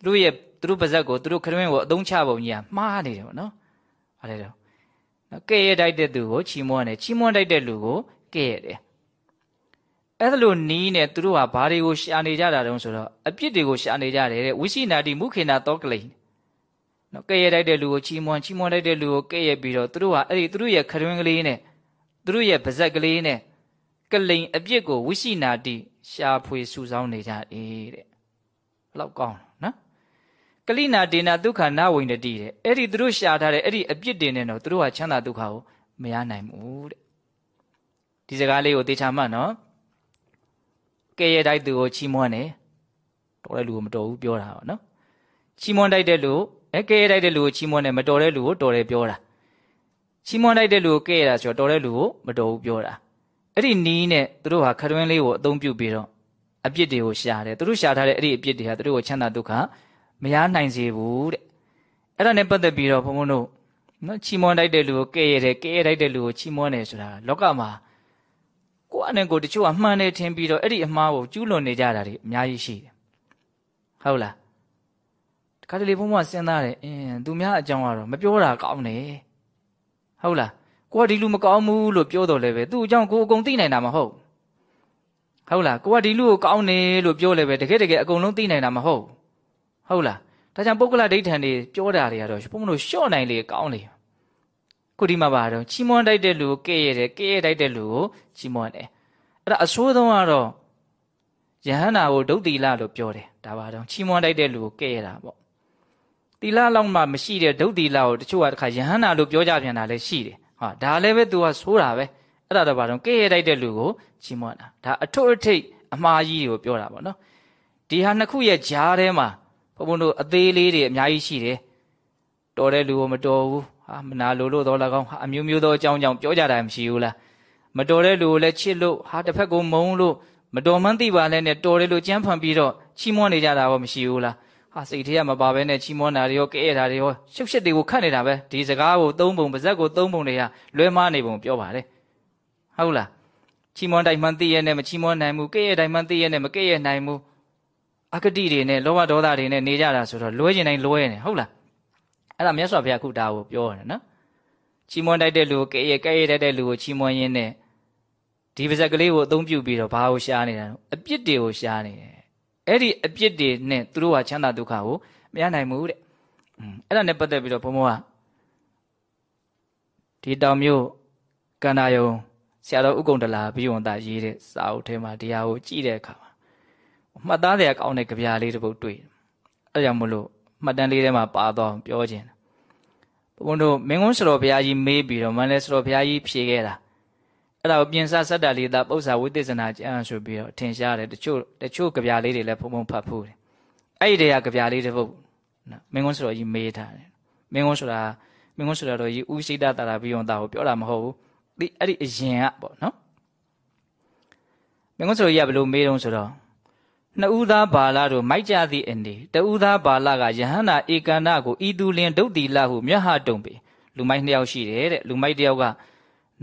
သူတို့ရဲ့သူတို့ပါဇက်ကိုသူတို့ခရင်းကိုအသုံးချပုံကြီးကမှားနေတယ်ပေါ့နော်ဟာလေတော့ကဲ့ရဲ့တိုက်တဲ့သူကိုချီးမွမ်းတယ်ချီးမွမ်းတိုက်တဲ့လူကိုကဲ့ရဲ့တယ် အဲ့ဒါလို့နီးနေသူတို့ဟာဘာတွေကိုရှာနေကြတာတုံးဆိုတော့အပြစ်တွေကိုရှာနေကြတယ်တဲ့ဝိရှိနာတိမုခေနာတောကလိန်နော်ကဲ့ရဲ့တိုက်တဲ့လူကိုချီးမွမ်းချီးမွမ်းတိုက်တဲ့လူကိုကဲ့ရဲ့ပြီးတော့သူတို့ဟာအဲ့ဒီသူတို့ရဲ့ခရင်းကလေးနဲ့သူတို့ရဲ့ပါဇက်ကလေးနဲ့ကလိန်အပြစ်ကိုဝိရှိနာတိရှာဖွေစုဆောင်းနေကြတယ်တဲ့ဘလောက်ကောင်းနော်ကလိနာဒေနာဒုက္ခနာဝိန္ဒတိတဲ့အဲ့ဒီသူတို့ရှာထားတဲ့အဲ့ဒီအပြစ်တင်နေတော့သူတို့ဟာချမ်းသာဒုက္ခကိုမရနိုင်ဘူးတဲ့ဒီစကားလေးကိုသေချာမှတ်နော် ကဲရဲ့တိုက်သူကိုချီးမွမ်းတယ်တော်တဲ့လူကိုမတော်ဘူးပြောတာပါနော်ချီးမွမ်းတိုက်တဲ့လူအဲကဲရတိုက်တဲ့လူကိုချီးမွမ်းတယ်မတော်တဲ့လူကိုတော်တယ်ပြောတာချီးမွမ်းတိုက်တဲ့လူကိုကဲရတာဆိုတော့တော်တဲ့လူကိုမတော်ဘူးပြောတာအဲ့ဒီနီးနဲ့သူတို့ဟာခရွင်းလေးကိုအသုံးပြုပြီးတော့အပြစ်တွေကိုရှာတယ်သူတို့ရှာထားတဲ့အဲ့ဒီအပြစ်တွေဟာသူတို့ကိုချမ်းသာဒုက္ခမရနိုင်စေဘူးတဲ့အဲ့ဒါနဲ့ပတ်သက်ပြီးတော့ဘုံဘုံတို့နော်ချီးမွမ်းတိုက်တဲ့လူကိုကဲရတယ်ကဲရတိုက်တဲ့လူကိုချီးမွမ်းတယ်ဆိုတာလောကမှာ ကိုယ့်အနေကိုတချို့ကမှန်တယ်ထင်ပြီးတော့အဲ့ဒီအမှားကိုကျူးလွန်နေကြတာတွေအများကြီးရှိတယ်ဟုတ်လားတခါတလေဘုံဘုံစဉ်းစားတယ်အင်းသူများအကြောင်းကတော့မပြောတာကောင်းတယ်ဟုတ်လားကိုကဒီလူမကောင်းဘူးလို့ပြောတော့လည်းပဲသူ့အကြောင်းကိုအကုန်သိနိုင်တာမဟုတ်ဟုတ်လားကိုကဒီလူကိုကောင်းတယ်လို့ပြောလည်းပဲတကယ်တကယ်အကုန်လုံးသိနိုင်တာမဟုတ်ဟုတ်လားဒါကြောင့်ပုဂ္ဂလဒိဋ္ဌံတွေပြောတာတွေကတော့ဘုံဘုံတို့ရှော့နိုင်လေကောင်းလေခုဒီမှာပါတော့ချီးမွမ်းတိုက်တဲ့လူကိုကဲ့ရတယ်ကဲ့ရတိုက်တဲ့လူကိုချီးမွမ်းတယ် အဲ့ဒါအဆိုးဆုံးကတော့ယဟန္တာကိုဒုတ်တိလလို့ပြောတယ်ဒါပါတော့ချီးမွမ်းတိုက်တဲ့လူကိုကဲ့ရတာပေါ့တိလလောက်မှမရှိတဲ့ဒုတ်တိလကိုတချို့ကတခါယဟန္တာလို့ပြောကြပြန်တာလည်းရှိတယ်ဟာဒါလည်းပဲ तू ကဆိုးတာပဲအဲ့ဒါတော့ဘာတော့ကဲ့ရတိုက်တဲ့လူကိုချီးမွမ်းတာဒါအထွတ်အထိပ်အမှားကြီးကိုပြောတာပေါ့နော်ဒီဟာနှစ်ခုရဲ့ကြားထဲမှာဘုံဘုံတို့အသေးလေးတွေအများကြီးရှိတယ်တော်တဲ့လူကိုမတော်ဘူးဟာမနာလိုလို့တော့၎င်းဟာအမျိုးမျိုးသောအကြောင်းကြောင့်ပြောကြတာမရှိဘူးလား မတော်တဲ့လူကိုလည်းချစ်လို့ဟာတစ်ဖက်ကိုမုန်းလို့မတော်မှန်းသိပါလဲနဲ့တော်တယ်လို့ကြမ်းဖန်ပြီးတော့ချီးမွမ်းနေကြတာရောမရှိဘူးလားဟာစိတ်ထဲကမပါဘဲနဲ့ချီးမွမ်းတာတွေရောကဲ့ရတာတွေရောရှုပ်ရှက်တွေကိုခတ်နေတာပဲဒီစကားကိုသုံးပုံပါဇက်ကိုသုံးပုံတွေကလွဲမားနေပုံပြောပါတယ်ဟုတ်လားချီးမွမ်းတိုင်းမှန်းသိရနဲ့မချီးမွမ်းနိုင်ဘူးကဲ့ရတိုင်းမှန်းသိရနဲ့မကဲ့ရနိုင်ဘူးအကတိတွေနဲ့လောဘဒေါသတွေနဲ့နေကြတာဆိုတော့လွဲကျင်တိုင်းလွဲနေဟုတ်လားအဲ့ဒါမြတ်စွာဘုရားခုတာကိုပြောရတယ်နော်ချီးမွမ်းတိုက်တဲ့လူကိုကဲ့ရကဲ့ရတတ်တဲ့လူကိုချီးမွမ်းရင်းနဲ့ ဒီပါဇက်ကလေးကိုအသုံးပြုပြီးတော့ဘာကိုရှားနေတာအပြစ်တွေကိုရှားနေတယ်အဲ့ဒီအပြစ်တွေနဲ့သူတို့ကချမ်းသာဒုက္ခကိုမရနိုင်ဘူးတဲ့အဲ့ဒါနဲ့ပတ်သက်ပြီးတော့ဘုံဘုံကဒီတောင်မျိုးကန္တာယုံဆရာတော်ဥက္ကုံတလာဘိဝန္တရေးတဲ့စာအုပ်ထဲမှာတရားကိုကြည့်တဲ့အခါမှာမှတ်သားစရာကောင်းတဲ့ကြပြလေးတစ်ပုဒ်တွေ့အဲ့ကြောင့်မလို့မှတ်တမ်းလေးထဲမှာပါတော့ပြောခြင်းဘုံတို့မင်းကုန်းစတော်ဘုရားကြီးမေးပြီးတော့မန္တလေးစတော်ဘုရားကြီးဖြေခဲ့တာ အဲ့ဒါကိုပြင်စစတ္တလေးသာပု္ပ္ပာဝိသေသနာကျမ်းဆိုပြီးတော့ထင်ရှားတယ်တချို့တချို့ကြပြလေးတွေလည်းဖုံဖုံဖတ်ဖို့တယ်အဲ့ဒီတည်းကကြပြလေးတစ်ပုဒ်နော်မင်းကုန်းစတော်ကြီးမေးထားတယ်မင်းကုန်းဆိုတာမင်းကုန်းစတော်ကြီးဥရှိတတာရာပြီးအောင်တာကိုပြောတာမဟုတ်ဘူးဒီအဲ့ဒီအရင်ကပေါ့နော်မင်းကုန်းစတော်ကြီးကဘယ်လိုမေးတုံးဆိုတော့နှစ်ဦးသားဘာလတို့မိုက်ကြသည့်အနေတဦးသားဘာလကယဟန္တာဧကန္တကိုဤသူလင်ဒုတ်တိလဟုမြတ်ဟတုံပေလူမိုက်နှစ်ယောက်ရှိတယ်တဲ့လူမိုက်တစ်ယောက်က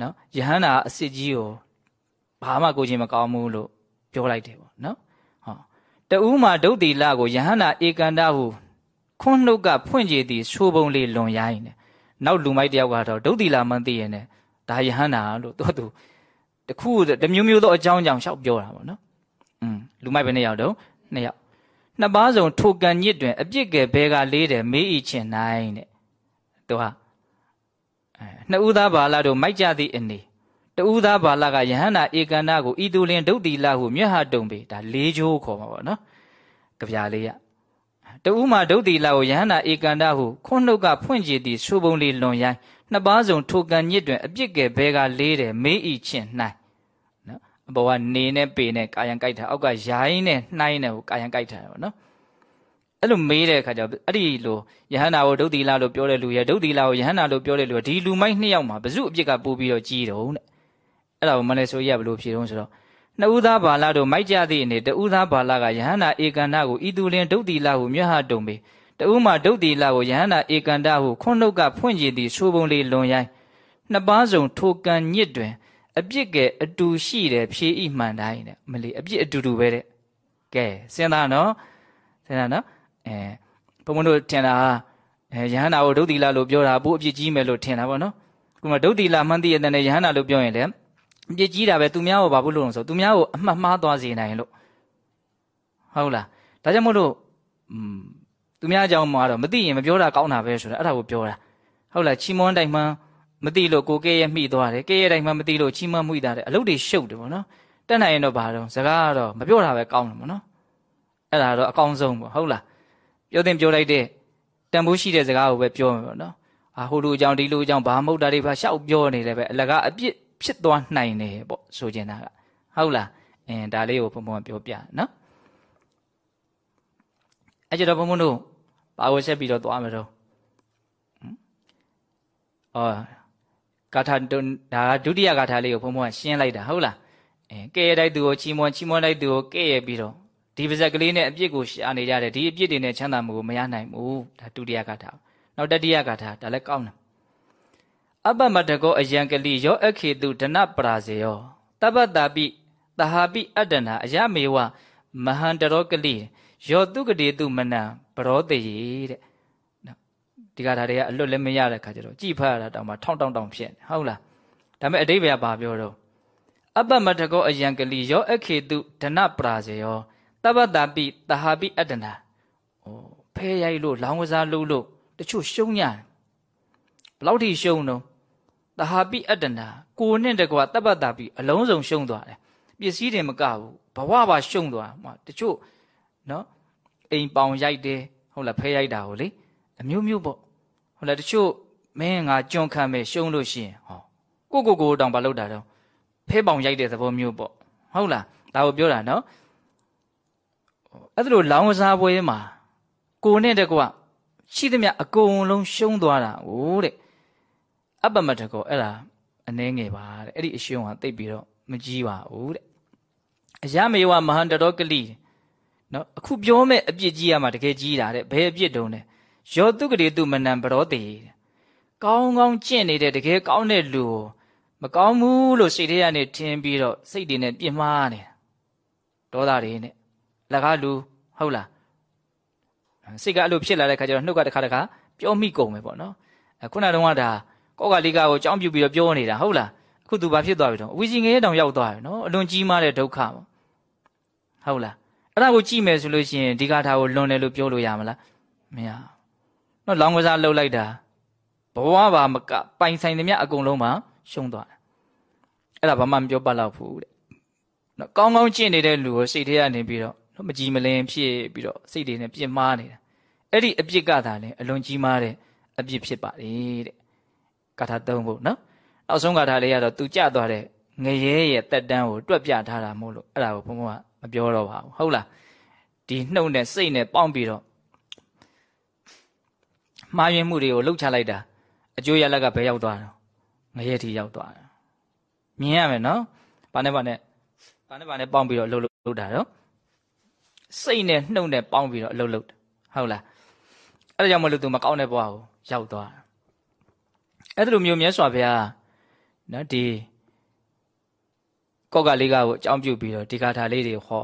နော်ယဟန္တာအစ်စ်ကြီးကိုဘာမှကိုချင်းမကောင်းဘူးလို့ပြောလိုက်တယ်ပေါ့နော်ဟောတဦးမှာဒုတ်တိလကိုယဟန္တာဧကန္တဟုခွန်းနှုတ်ကဖွင့်ကြည်သည်ဆိုပုံလေးလွန်ရိုင်းတယ်နောက်လူမိုက်တစ်ယောက်ကတော့ဒုတ်တိလမှန်းသိရင်လည်းဒါယဟန္တာလို့သူသူတခုတမျိုးမျိုးသောအကြောင်းကြောင့်ရှောက်ပြောတာပေါ့နော်อืมလူမိုက်ပဲနှစ်ယောက်တော့နှစ်ယောက်နှစ်ပါးစုံထိုကံညစ်တွင်အပြစ်ကယ်ဘဲကလေးတယ်မေးဤချင်နိုင်တဲ့သူဟာအဲ နှစ်ဦးသားဘာလာတို့မိုက်ကြသည့်အနေတဦးသားဘာလာကယဟန္တာဧကန္နာကိုဤသူလင်ဒုတ်တိလဟုမြတ်ဟတုံပေဒါလေးချိုးခေါ်မှာပေါ့နော်ကြပြလေးရတဦးမှာဒုတ်တိလကိုယဟန္တာဧကန္နာဟုခွန်းနှုတ်ကဖွင့်ကြည်သည်ဆိုပုံလေးလွန်ရိုင်းနှစ်ပါးစုံထိုကံညစ်တွင်အပြစ်ကယ်ဘဲကလေးတယ်မေးဤချင်နိုင်အပေါ်ကနေနဲ့ပေနဲ့ကာယံကြိုက်တာအောက်ကရိုင်းနဲ့နှိုင်းနဲ့ကိုကာယံကြိုက်တာပေါ့နော် အဲ့လိုမေးတဲ့အခါကျတော့အဲ့ဒီလိုယဟန္တာကိုဒုတိလာလို့ပြောတဲ့လူရဲ့ဒုတိလာကိုယဟန္တာလို့ပြောတဲ့လူကဒီလူမိုက်နှစ်ယောက်မှာဘဇုအပြစ်ကပိုးပြီးတော့ကြီးတော့တဲ့အဲ့ဒါကိုမလဲဆိုရဘလို့ဖြေတော့ဆိုတော့နှစ်ဦးသားဘာလာတို့မိုက်ကြသည့်အနေတဦးသားဘာလာကယဟန္တာဧကန္တကိုဤသူလင်ဒုတိလာဟုမြတ်ဟတုံပေတဦးမှာဒုတိလာကိုယဟန္တာဧကန္တဟုခွန်းနှုတ်ကဖွင့်ကြည်သည်ဆိုပုံလေးလွန်ရိုင်းနှစ်ပါးစုံထိုကံညစ်တွင် အပြစ်ကဲအတူရှိတယ်ဖြေဤမှန်တိုင်းတဲ့မလီအပြစ်အတူတူပဲတဲ့ကဲစဉ်းစားနော်စဉ်းစားနော် အဲဘုံဘုံတို့ထင်တာအဲယဟန္တာကိုဒုတိလလို့ပြောတာပို့အပြစ်ကြီးမယ်လို့ထင်တာပေါ့နော်ခုမှဒုတိလမှန်းသိရတဲ့ယဟန္တာလို့ပြောရင်လည်းအပြစ်ကြီးတာပဲသူများကိုဘာလို့လို့ဆိုသူများကိုအမှတ်မှားသွားစေနိုင်လို့ဟုတ်လားဒါကြောင့်မို့လို့อืมသူများအကြောင်းမှာတော့မသိရင်မပြောတာကောင်းတာပဲဆိုတာအဲ့ဒါကိုပြောတာဟုတ်လားချီးမွမ်းတိုင်မှန်းမသိလို့ကိုကဲရဲ့မိသွားတယ်ကဲရဲ့တိုင်းမှမသိလို့ချီးမွမ်းမှုတာတယ်အလုပ်တွေရှုပ်တယ်ပေါ့နော်တက်နိုင်ရင်တော့ဘာတော့စကားကတော့မပြောတာပဲကောင်းတယ်ပေါ့နော်အဲ့ဒါတော့အကောင်းဆုံးပေါ့ဟုတ်လား ပြောတင်ပြောလိုက်တဲ့တန်ဖိုးရှိတဲ့စကားကိုပဲပြောမယ်ပေါ့နော်အာဟိုလူအကြောင်းဒီလူအကြောင်းဘာမဟုတ်တာတွေပါရှောက်ပြောနေတယ်ပဲအလကားအပြစ်ဖြစ်သွားနိုင်တယ်ပေါ့ဆိုချင်တာကဟုတ်လားအင်းဒါလေးကိုဘုံဘုံပြောပြနော်အဲ့ကြတော့ဘုံဘုံတို့ဘဘာကိုဆက်ပြီးတော့သွားမလို့အော်ဂါထာဒါကဒုတိယဂါထာလေးကိုဘုံဘုံကရှင်းလိုက်တာဟုတ်လားအဲကဲရတိုက်သူကိုချီးမွမ်းချီးမွမ်းလိုက်သူကိုကဲရပြီးတော့ ဒီပါဇက်ကလေးနဲ့အပြစ်ကိုရှာနေကြတယ်ဒီအပြစ်တွေနဲ့ချမ်းသာမှုကိုမရနိုင်ဘူးဒါဒုတိယဂါထာနောက်တတိယဂါထာဒါလည်းကောင်းတယ်အပ္ပမတကောအယံကလိယောအခေတုဒနပရာဇေယောတပ္ပတာပိတဟာပိအတ္တနာအယမေဝမဟန္တရောကလိယောတုကတိတုမနံပရောတေယတဲ့ဒီကထာတွေကအလွတ်လည်းမရတဲ့ခါကျတော့ကြည်ဖတ်ရတာတောင်မှထောင်းတောင်းတောင်းဖြစ်နေဟုတ်လားဒါပေမဲ့အတိဘယ်ကဘာပြောတော့အပ္ပမတကောအယံကလိယောအခေတုဒနပရာဇေယော တပ္ပတာပိတဟာပိအတ္တနာဩဖဲရိုက်လို့လောင်းကစားလို့လို့တချို့ရှုံးညာဘလောက်ထိရှုံးတော့တဟာပိအတ္တနာကိုနဲ့တကွာတပ္ပတာပိအလုံးစုံရှုံးသွားတယ်ပစ္စည်းတွေမကဘူးဘဝပါရှုံးသွားမှာတချို့နော်အိမ်ပေါင်ရိုက်တယ်ဟုတ်လားဖဲရိုက်တာကိုလေအမျိုးမျိုးပေါ့ဟုတ်လားတချို့မင်းငါကြုံခံမဲ့ရှုံးလို့ရှိရင်ဟောကိုကိုကိုတောင်မလုပ်တာတော့ဖဲပေါင်ရိုက်တဲ့သဘောမျိုးပေါ့ဟုတ်လားဒါကိုပြောတာနော် အဲ့ဒါလိုလောင်းကစားပွဲမှာကိုနဲ့တကွရှိသမျှအကုန်လုံးရှုံးသွားတာဟိုတဲ့အပ္ပမတကောအဲ့ဒါအနှဲငယ်ပါတဲ့အဲ့ဒီအရှုံးကတိတ်ပြီးတော့မကြီးပါဘူးတဲ့အယမေဝမဟန္တရောကလိနော်အခုပြောမဲ့အပြစ်ကြီးရမှာတကယ်ကြီးတာတဲ့ဘယ်အပြစ်တုံးလဲယောတုကတိတုမနံပရောတေကောင်းကောင်းကျင့်နေတဲ့တကယ်ကောင်းတဲ့လူကိုမကောင်းဘူးလို့စိတ်ထဲကနေထင်ပြီးတော့စိတ်တွေနဲ့ပြစ်မှားနေတာဒေါသတွေနဲ့ လကားလူဟုတ်လားစိတ်ကအဲ့လိုဖြစ်လာတဲ့ခါကျတော့နှုတ်ကတစ်ခါတစ်ခါပြောမိကုန်မယ်ပေါ့နော်ခုနတုန်းကဒါကောက်ကလေးကကိုကြောင်းပြူပြီးတော့ပြောနေတာဟုတ်လားအခုသူဘာဖြစ်သွားပြီတော့အဝီစီငရဲတောင်ရောက်သွားပြီနော်အလွန်ကြီးမားတဲ့ဒုက္ခပေါ့ဟုတ်လားအဲ့ဒါကိုကြည့်မယ်ဆိုလို့ရှိရင်ဒီကထာကိုလွန်တယ်လို့ပြောလို့ရမလားမရနော်လောင်းကစားလှုပ်လိုက်တာဘဝပါမကပိုင်ဆိုင်သမျှအကုန်လုံးမှာရှုံးသွားတယ်အဲ့ဒါဘာမှမပြောပတ်တော့ဘူးတဲ့နော်ကောင်းကောင်းကျင့်နေတဲ့လူကိုစိတ်ထဲကနေပြီးတော့ နော်မကြည်မလင်ဖြစ်ပြီးတော့စိတ်တွေနဲ့ပြင်းမာနေတာအဲ့ဒီအပြစ်ကသာလဲအလွန်ကြီးမားတဲ့အပြစ်ဖြစ်ပါလေတဲ့ကာထာသုံးဖို့နော်နောက်ဆုံးကာထာလေးကတော့သူကြသွားတဲ့ငရဲရဲ့တက်တန်းကိုတွက်ပြထားတာမို့လို့အဲ့ဒါကိုဘုံဘုံကမပြောတော့ပါဘူးဟုတ်လားဒီနှုတ်နဲ့စိတ်နဲ့ပေါင်းပြီးတော့မှားယွင်းမှုတွေကိုလှုပ်ချလိုက်တာအကျိုးရလက်ကဘယ်ရောက်သွားတော့ငရဲထိရောက်သွားတာမြင်ရမယ်နော်ဘာနဲ့ဘာနဲ့ဘာနဲ့ဘာနဲ့ပေါင်းပြီးတော့လှုပ်လှုပ်တာတော့ စိတ်နဲ့နှုတ်နဲ့ပေါင်းပြီးတော့အလုပ်လုပ်တာဟုတ်လားအဲ့ဒါကြောင့်မလို့သူမကောင်းတဲ့ဘဝကိုရောက်သွားတာအဲ့ဒါလိုမျိုးမြတ်စွာဘုရားနော်ဒီကောက်ကလေးကကိုအကြောင်းပြုပြီးတော့ဒီကာထာလေးတွေဟော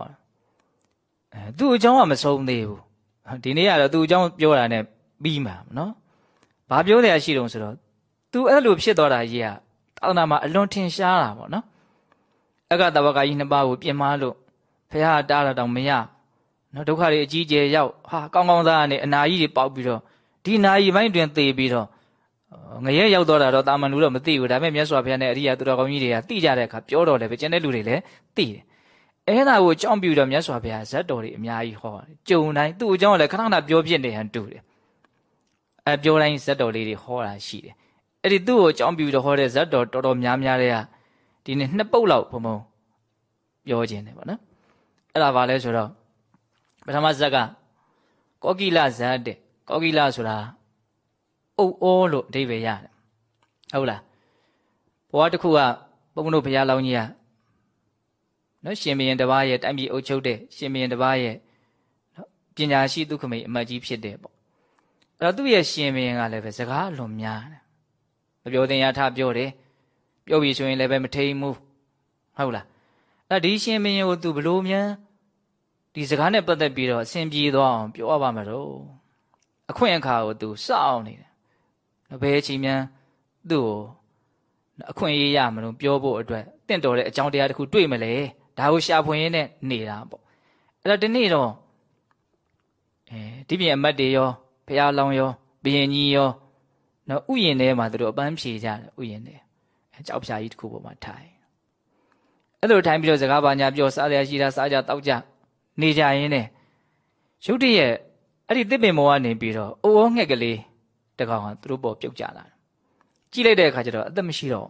အဲသူ့အကြောင်းကမဆုံးသေးဘူးဒီနေ့ကတော့သူ့အကြောင်းပြောတာနဲ့ပြီးမှာနော်ဘာပြောတယ်ရှိတုံးဆိုတော့ तू အဲ့လိုဖြစ်သွားတာကြီးကသာသနာမှာအလွန်ထင်ရှားတာပေါ့နော်အကတဝကကြီးနှစ်ပါးကိုပြင်မာလို့ဖះတားတာတောင်မရ နော်ဒုက္ခတွေအကြီးကျယ်ရောက်ဟာကောင်းကောင်းသားကနေအနာကြီးတွေပေါက်ပြီးတော့ဒီနာကြီးပိုင်းတွင်သေပြီးတော့ငရဲရောက်တော့တာတော့တာမန်လူတော့မသိဘူးဒါပေမဲ့မြတ်စွာဘုရားနဲ့အရိယာသူတော်ကောင်းကြီးတွေကသိကြတဲ့အခါပြောတော့တယ်ပဲကျန်တဲ့လူတွေလည်းသိတယ်အဲ့ဒါကိုကြောင်းပြတော့မြတ်စွာဘုရားဇတ်တော်တွေအများကြီးဟောတယ်ကြုံတိုင်းသူ့အကြောင်းလည်းခဏခဏပြောပြနေဟန်တူတယ်အဲပြောတိုင်းဇတ်တော်လေးတွေဟောတာရှိတယ်အဲ့ဒီသူ့ကိုကြောင်းပြတော့ဟောတဲ့ဇတ်တော်တော်တော်များများတွေကဒီနေ့နှစ်ပုတ်လောက်ဘုံဘုံပြောခြင်းတယ်ပေါ့နော်အဲ့ဒါဘာလဲဆိုတော့ ပထမဇက်ကကောကိလဇတ်တဲ့ကောကိလဆိုတာအုပ်အောလို့အဓိပ္ပာယ်ရတယ်ဟုတ်လားဘဝတစ်ခုကဘုန်းဘုန်းတို့ဘုရားလောင်းကြီးကနော်ရှင်မင်းတစ်ပါးရဲ့တိုင်းပြည်အုပ်ချုပ်တဲ့ရှင်မင်းတစ်ပါးရဲ့နော်ပညာရှိဒုက္ခမိအမတ်ကြီးဖြစ်တယ်ပေါ့အဲ့တော့သူ့ရဲ့ရှင်မင်းကလည်းပဲစကားလွန်များတယ်မပြောတင်ရထပြောတယ်ပြောပြီးဆိုရင်လည်းပဲမထိန်ဘူးဟုတ်လားအဲ့ဒီရှင်မင်းကိုသူဘလို့များ ဒီစကားနဲ့ပတ်သက်ပြီးတော့အစဉ်ပြေသွားအောင်ပြောရပါမှာတော့အခွင့်အခါကိုသူစောင့်နေတယ်ဘယ်အချိန်မှသူ့ကိုအခွင့်အရေးရမလို့ပြောဖို့အတွက်တင့်တော်တဲ့အကြောင်းတရားတစ်ခုတွေ့မလဲဒါကိုရှာဖွေရင်းနဲ့နေတာပေါ့အဲ့တော့ဒီနေ့တော့အဲဒီပြင်အမတ်တွေရောဖះလောင်ရောဘယင်ကြီးရောနော်ဥယျင်ထဲမှာသူတို့အပန်းဖြေကြတယ်ဥယျင်ထဲအဲကြောက်ဖြာကြီးတစ်ခုပေါ်မှာထိုင်အဲ့လိုထိုင်ပြီးတော့စကားပါညာပြောစားရရှိတာစားကြတောက်ကြ နေကြရင်းနဲ့ရုတ်တရက်အဲ့ဒီတစ်ပင်ပေါ်ကနေပြီးတော့အိုးအောငှက်ကလေးတကောင်ကသူတို့ပေါ်ပြုတ်ကြလာတယ်ကြည့်လိုက်တဲ့အခါကျတော့အသက်မရှိတော့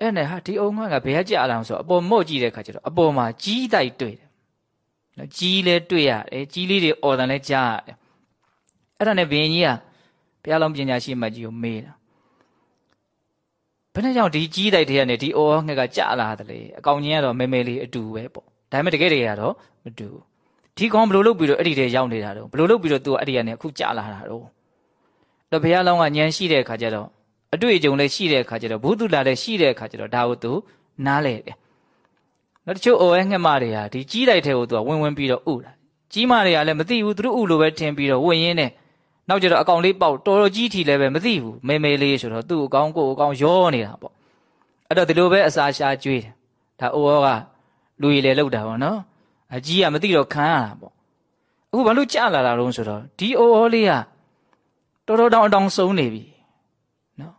အဲ့နဲ့ဟာဒီအုံငှက်ကဘယ်ကကြလာအောင်ဆိုအပေါ်မော့ကြည့်တဲ့အခါကျတော့အပေါ်မှာကြီးတိုက်တွေ့တယ်နော်ကြီးလဲတွေ့ရတယ်ကြီးလေးတွေအော်တန်လဲကြားရတယ်အဲ့ဒါနဲ့ဘုရင်ကြီးကဘုရားလုံးပညာရှိမှကြီးကိုမေးတာဘယ်နဲ့ကြောင့်ဒီကြီးတိုက်တွေကနေဒီအော်ငှက်ကကြလာတယ်လေအကောင်ကြီးကတော့မဲမဲလေးအတူပဲပေါ့ ဒါပေမဲ့တကယ်တကယ်ကတော့မတူဒီကောင်ဘယ်လိုလုပ်ပြီးတော့အဲ့ဒီထဲရောက်နေတာတော့ဘယ်လိုလုပ်ပြီးတော့သူကအဲ့ဒီကနေအခုကြလာတာတော့တော့ဘုရားလောင်းကညံရှိတဲ့အခါကျတော့အတွေ့အကြုံလည်းရှိတဲ့အခါကျတော့ဘုသူလာလည်းရှိတဲ့အခါကျတော့ဒါကိုသူနားလဲတယ်နောက်တချို့အိုအဲငှက်မတွေဟာဒီကြီးတိုက်ထဲကိုသူကဝင်ဝင်ပြီးတော့ဥတာကြီးမတွေကလည်းမသိဘူးသူတို့ဥလိုပဲထင်ပြီးတော့ဝင်ရင်းနဲ့နောက်ကျတော့အကောင်လေးပေါက်တော်တော်ကြီးထီလည်းပဲမသိဘူးမေမေလေးဆိုတော့သူ့အကောင်ကိုအကောင်ရောနေတာပေါ့အဲ့တော့ဒီလိုပဲအစာရှာကျွေးတယ်ဒါအိုရောက လူရည်လေလောက်တာပေါ့နော်အကြီးကမသိတော့ခံရတာပေါ့အခုဘာလို့ကြာလာတာတုံးဆိုတော့ဒီအိုရောလေးကတော်တော်တောင်အတောင်ဆုံးနေပြီနော်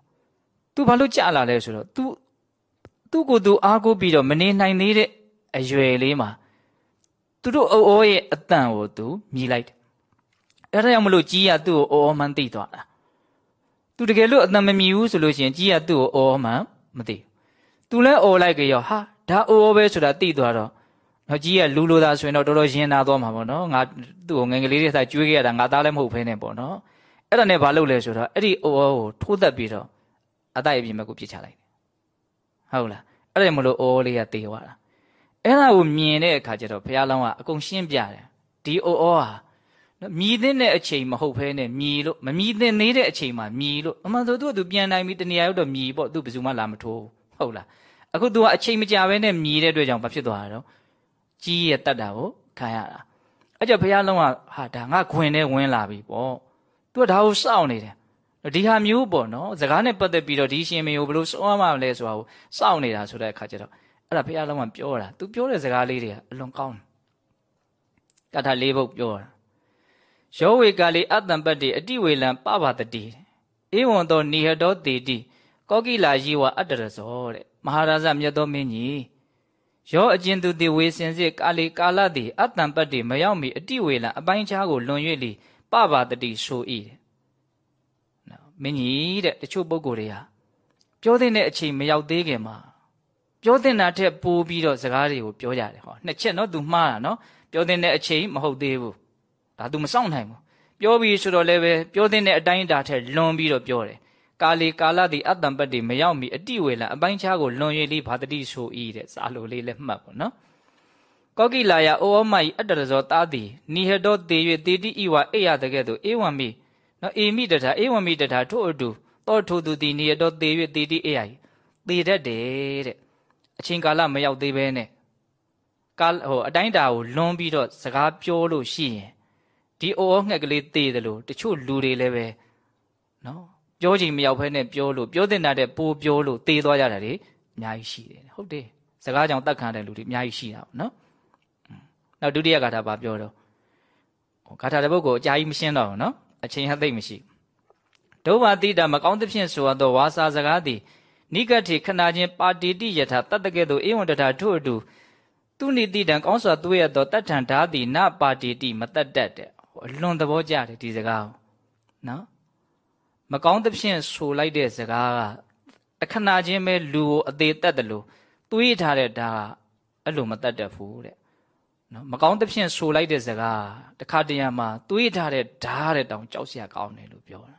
तू ဘာလို့ကြာလာလဲဆိုတော့ तू သူ့ကိုယ်သူအားကိုးပြီးတော့မနေနိုင်သေးတဲ့အရွယ်လေးမှာသူတို့အိုးအိုးရဲ့အတန်ကိုသူမြည်လိုက်တယ်အဲ့ဒါကြောင့်မလို့ကြီးကသူ့ကိုအော်မှန်းသိသွားတာသူတကယ်လို့အတန်မမြည်ဘူးဆိုလို့ရှိရင်ကြီးကသူ့ကိုအော်မှန်းမသိဘူးသူလည်းအော်လိုက်ကြရောဟာ ဒါအိုးအိုးပဲဆိုတာသိသွားတော့နော်ကြီးကလူလိုသားဆိုရင်တော့တော်တော်ရင်နာသွားမှာပေါ့နော်ငါသူ့ကိုငယ်ငယ်လေးတွေသာကျွေးခဲ့ရတာငါသားလည်းမဟုတ်ဖ ೇನೆ ပေါ့နော်အဲ့ဒါနဲ့ဘာလုပ်လဲဆိုတော့အဲ့ဒီအိုးအိုးကိုထိုးသက်ပြီးတော့အတိုက်အပြင်မဲ့ကိုပြစ်ချလိုက်ဟုတ်လားအဲ့ဒါမလို့အိုးလေးကတေသွားတာအဲ့ဒါကိုမြင်တဲ့အခါကျတော့ဘုရားလောင်းကအကုန်ရှင်းပြတယ်ဒီအိုးအိုးဟာမြည်တဲ့အချိန်မဟုတ်ဘဲနဲ့မြည်လို့မမြည်တဲ့နေတဲ့အချိန်မှာမြည်လို့အမှန်ဆိုသူကသူပြန်နိုင်ပြီတနေရာရောက်တော့မြည်ပေါ့သူဘယ်သူမှလာမထိုးဟုတ်လား အခုသူကအချိန်မကြာဘဲနဲ့မြည်တဲ့အတွက်ကြောင့်ဘာဖြစ်သွားတာတော့ကြီးရဲ့တတ်တာကိုခံရတာအဲ့ကြောင့်ဘုရားလုံးကဟာဒါငါခွင်နဲ့ဝင်လာပြီပေါ့သူကဒါကိုစောင့်နေတယ်ဒီဟာမျိုးပေါ့နော်စကားနဲ့ပတ်သက်ပြီးတော့ဒီရှင်မေကိုဘယ်လိုစွမ်းမလဲဆိုတာကိုစောင့်နေတာဆိုတဲ့အခါကျတော့အဲ့ဒါဘုရားလုံးကပြောတာသူပြောတဲ့စကားလေးတွေကအလွန်ကောင်းတယ်ကထာလေးပုတ်ပြောတာယောဝေကာလီအတ္တံပတ္တိအတိဝေလံပပတတိဧဝံသောနိဟတောတေတိကောကိလာယီဝအတ္တရဇောတဲ့ မဟာရာဇမြတ်သောမင်းကြီးယောအကျဉ်သူတိဝေစင်စစ်ကာလီကာလတိအတ္တံပတ္တိမရောက်မီအတိဝေလံအပိုင်းခြားကိုလွန်၍လီပပတတိဆို၏တဲ့မင်းကြီးတဲ့တချို့ပုံကိုယ်တွေဟာပြောတဲ့အချိန်မရောက်သေးခင်မှာပြောတဲ့နာထက်ပိုပြီးတော့စကားတွေကိုပြောကြတယ်ဟောနှစ်ချက်နော် तू မှားတာနော်ပြောတဲ့အချိန်မဟုတ်သေးဘူးဒါ तू မစောင့်နိုင်ဘူးပြောပြီးဆိုတော့လည်းပဲပြောတဲ့အတိုင်းတာထက်လွန်ပြီးတော့ပြောတယ် ကာလီကာလတိအတ္တံပတ္တိမရောက်မီအတိဝေလအပိုင်းခြားကိုလွန်ရည်လေးဘာတတိဆိုဤတဲ့စာလိုလေးလည်းမှတ်ပေါ့နော်ကောကိလာယအိုဩမယအတ္တရဇောတာတိနိဟတောတေ၍တေတိဤဝအိယတကဲ့သို့ဧဝံမိနော်အေမိတထာဧဝံမိတထာထို့အတူသောထိုသူသည်နေရတော့သေ၍သေတိအေယသေတတ်တယ်တဲ့အချိန်ကာလမရောက်သေးပဲနဲ့ကာဟိုအတိုင်းတာကိုလွန်ပြီးတော့စကားပြောလို့ရှိရင်ဒီအိုဩငှက်ကလေးသေတယ်လို့တချို့လူတွေလည်းပဲနော် ပြောချိန်မရောက်ဖဲနဲ့ပြောလို့ပြောတဲ့နာတဲ့ပိုးပြောလို့သေသွားကြတာတွေအများကြီးရှိတယ်ဟုတ်တယ်စကားကြောင့်တတ်ခံတဲ့လူတွေအများကြီးရှိတာပေါ့နော်နောက်ဒုတိယဂါထာပါပြောတော့ဂါထာတစ်ပုဒ်ကိုအကြာကြီးမရှင်းတော့ဘူးနော်အချိန်ဟသိမ့်မရှိဒုဗ္ဗတိတာမကောင်းသဖြင့်ဆိုသောဝါစာစကားသည်နိဂတိခဏချင်းပါတိတိယထာတတ္တကဲ့သို့ဧဝံတထာထို့အတူသူနိတိတံကောင်းစွာသွေးရသောတတ္ထံဓာတိနပါတိတိမတတ်တတ်တဲ့အလွန်သဘောကျတယ်ဒီစကားကိုနော် မကောင်းသဖြင့်ဆိုလိုက်တဲ့စကားကအခဏချင်းပဲလူကိုအသေးတက်တယ်လို့သွေးထားတဲ့ဓာတ်အဲ့လိုမတတ်တတ်ဘူးတဲ့နော်မကောင်းသဖြင့်ဆိုလိုက်တဲ့စကားတခါတရံမှာတွေးထားတဲ့ဓာတ်တဲ့တောင်ကြောက်စရာကောင်းတယ်လို့ပြောတာ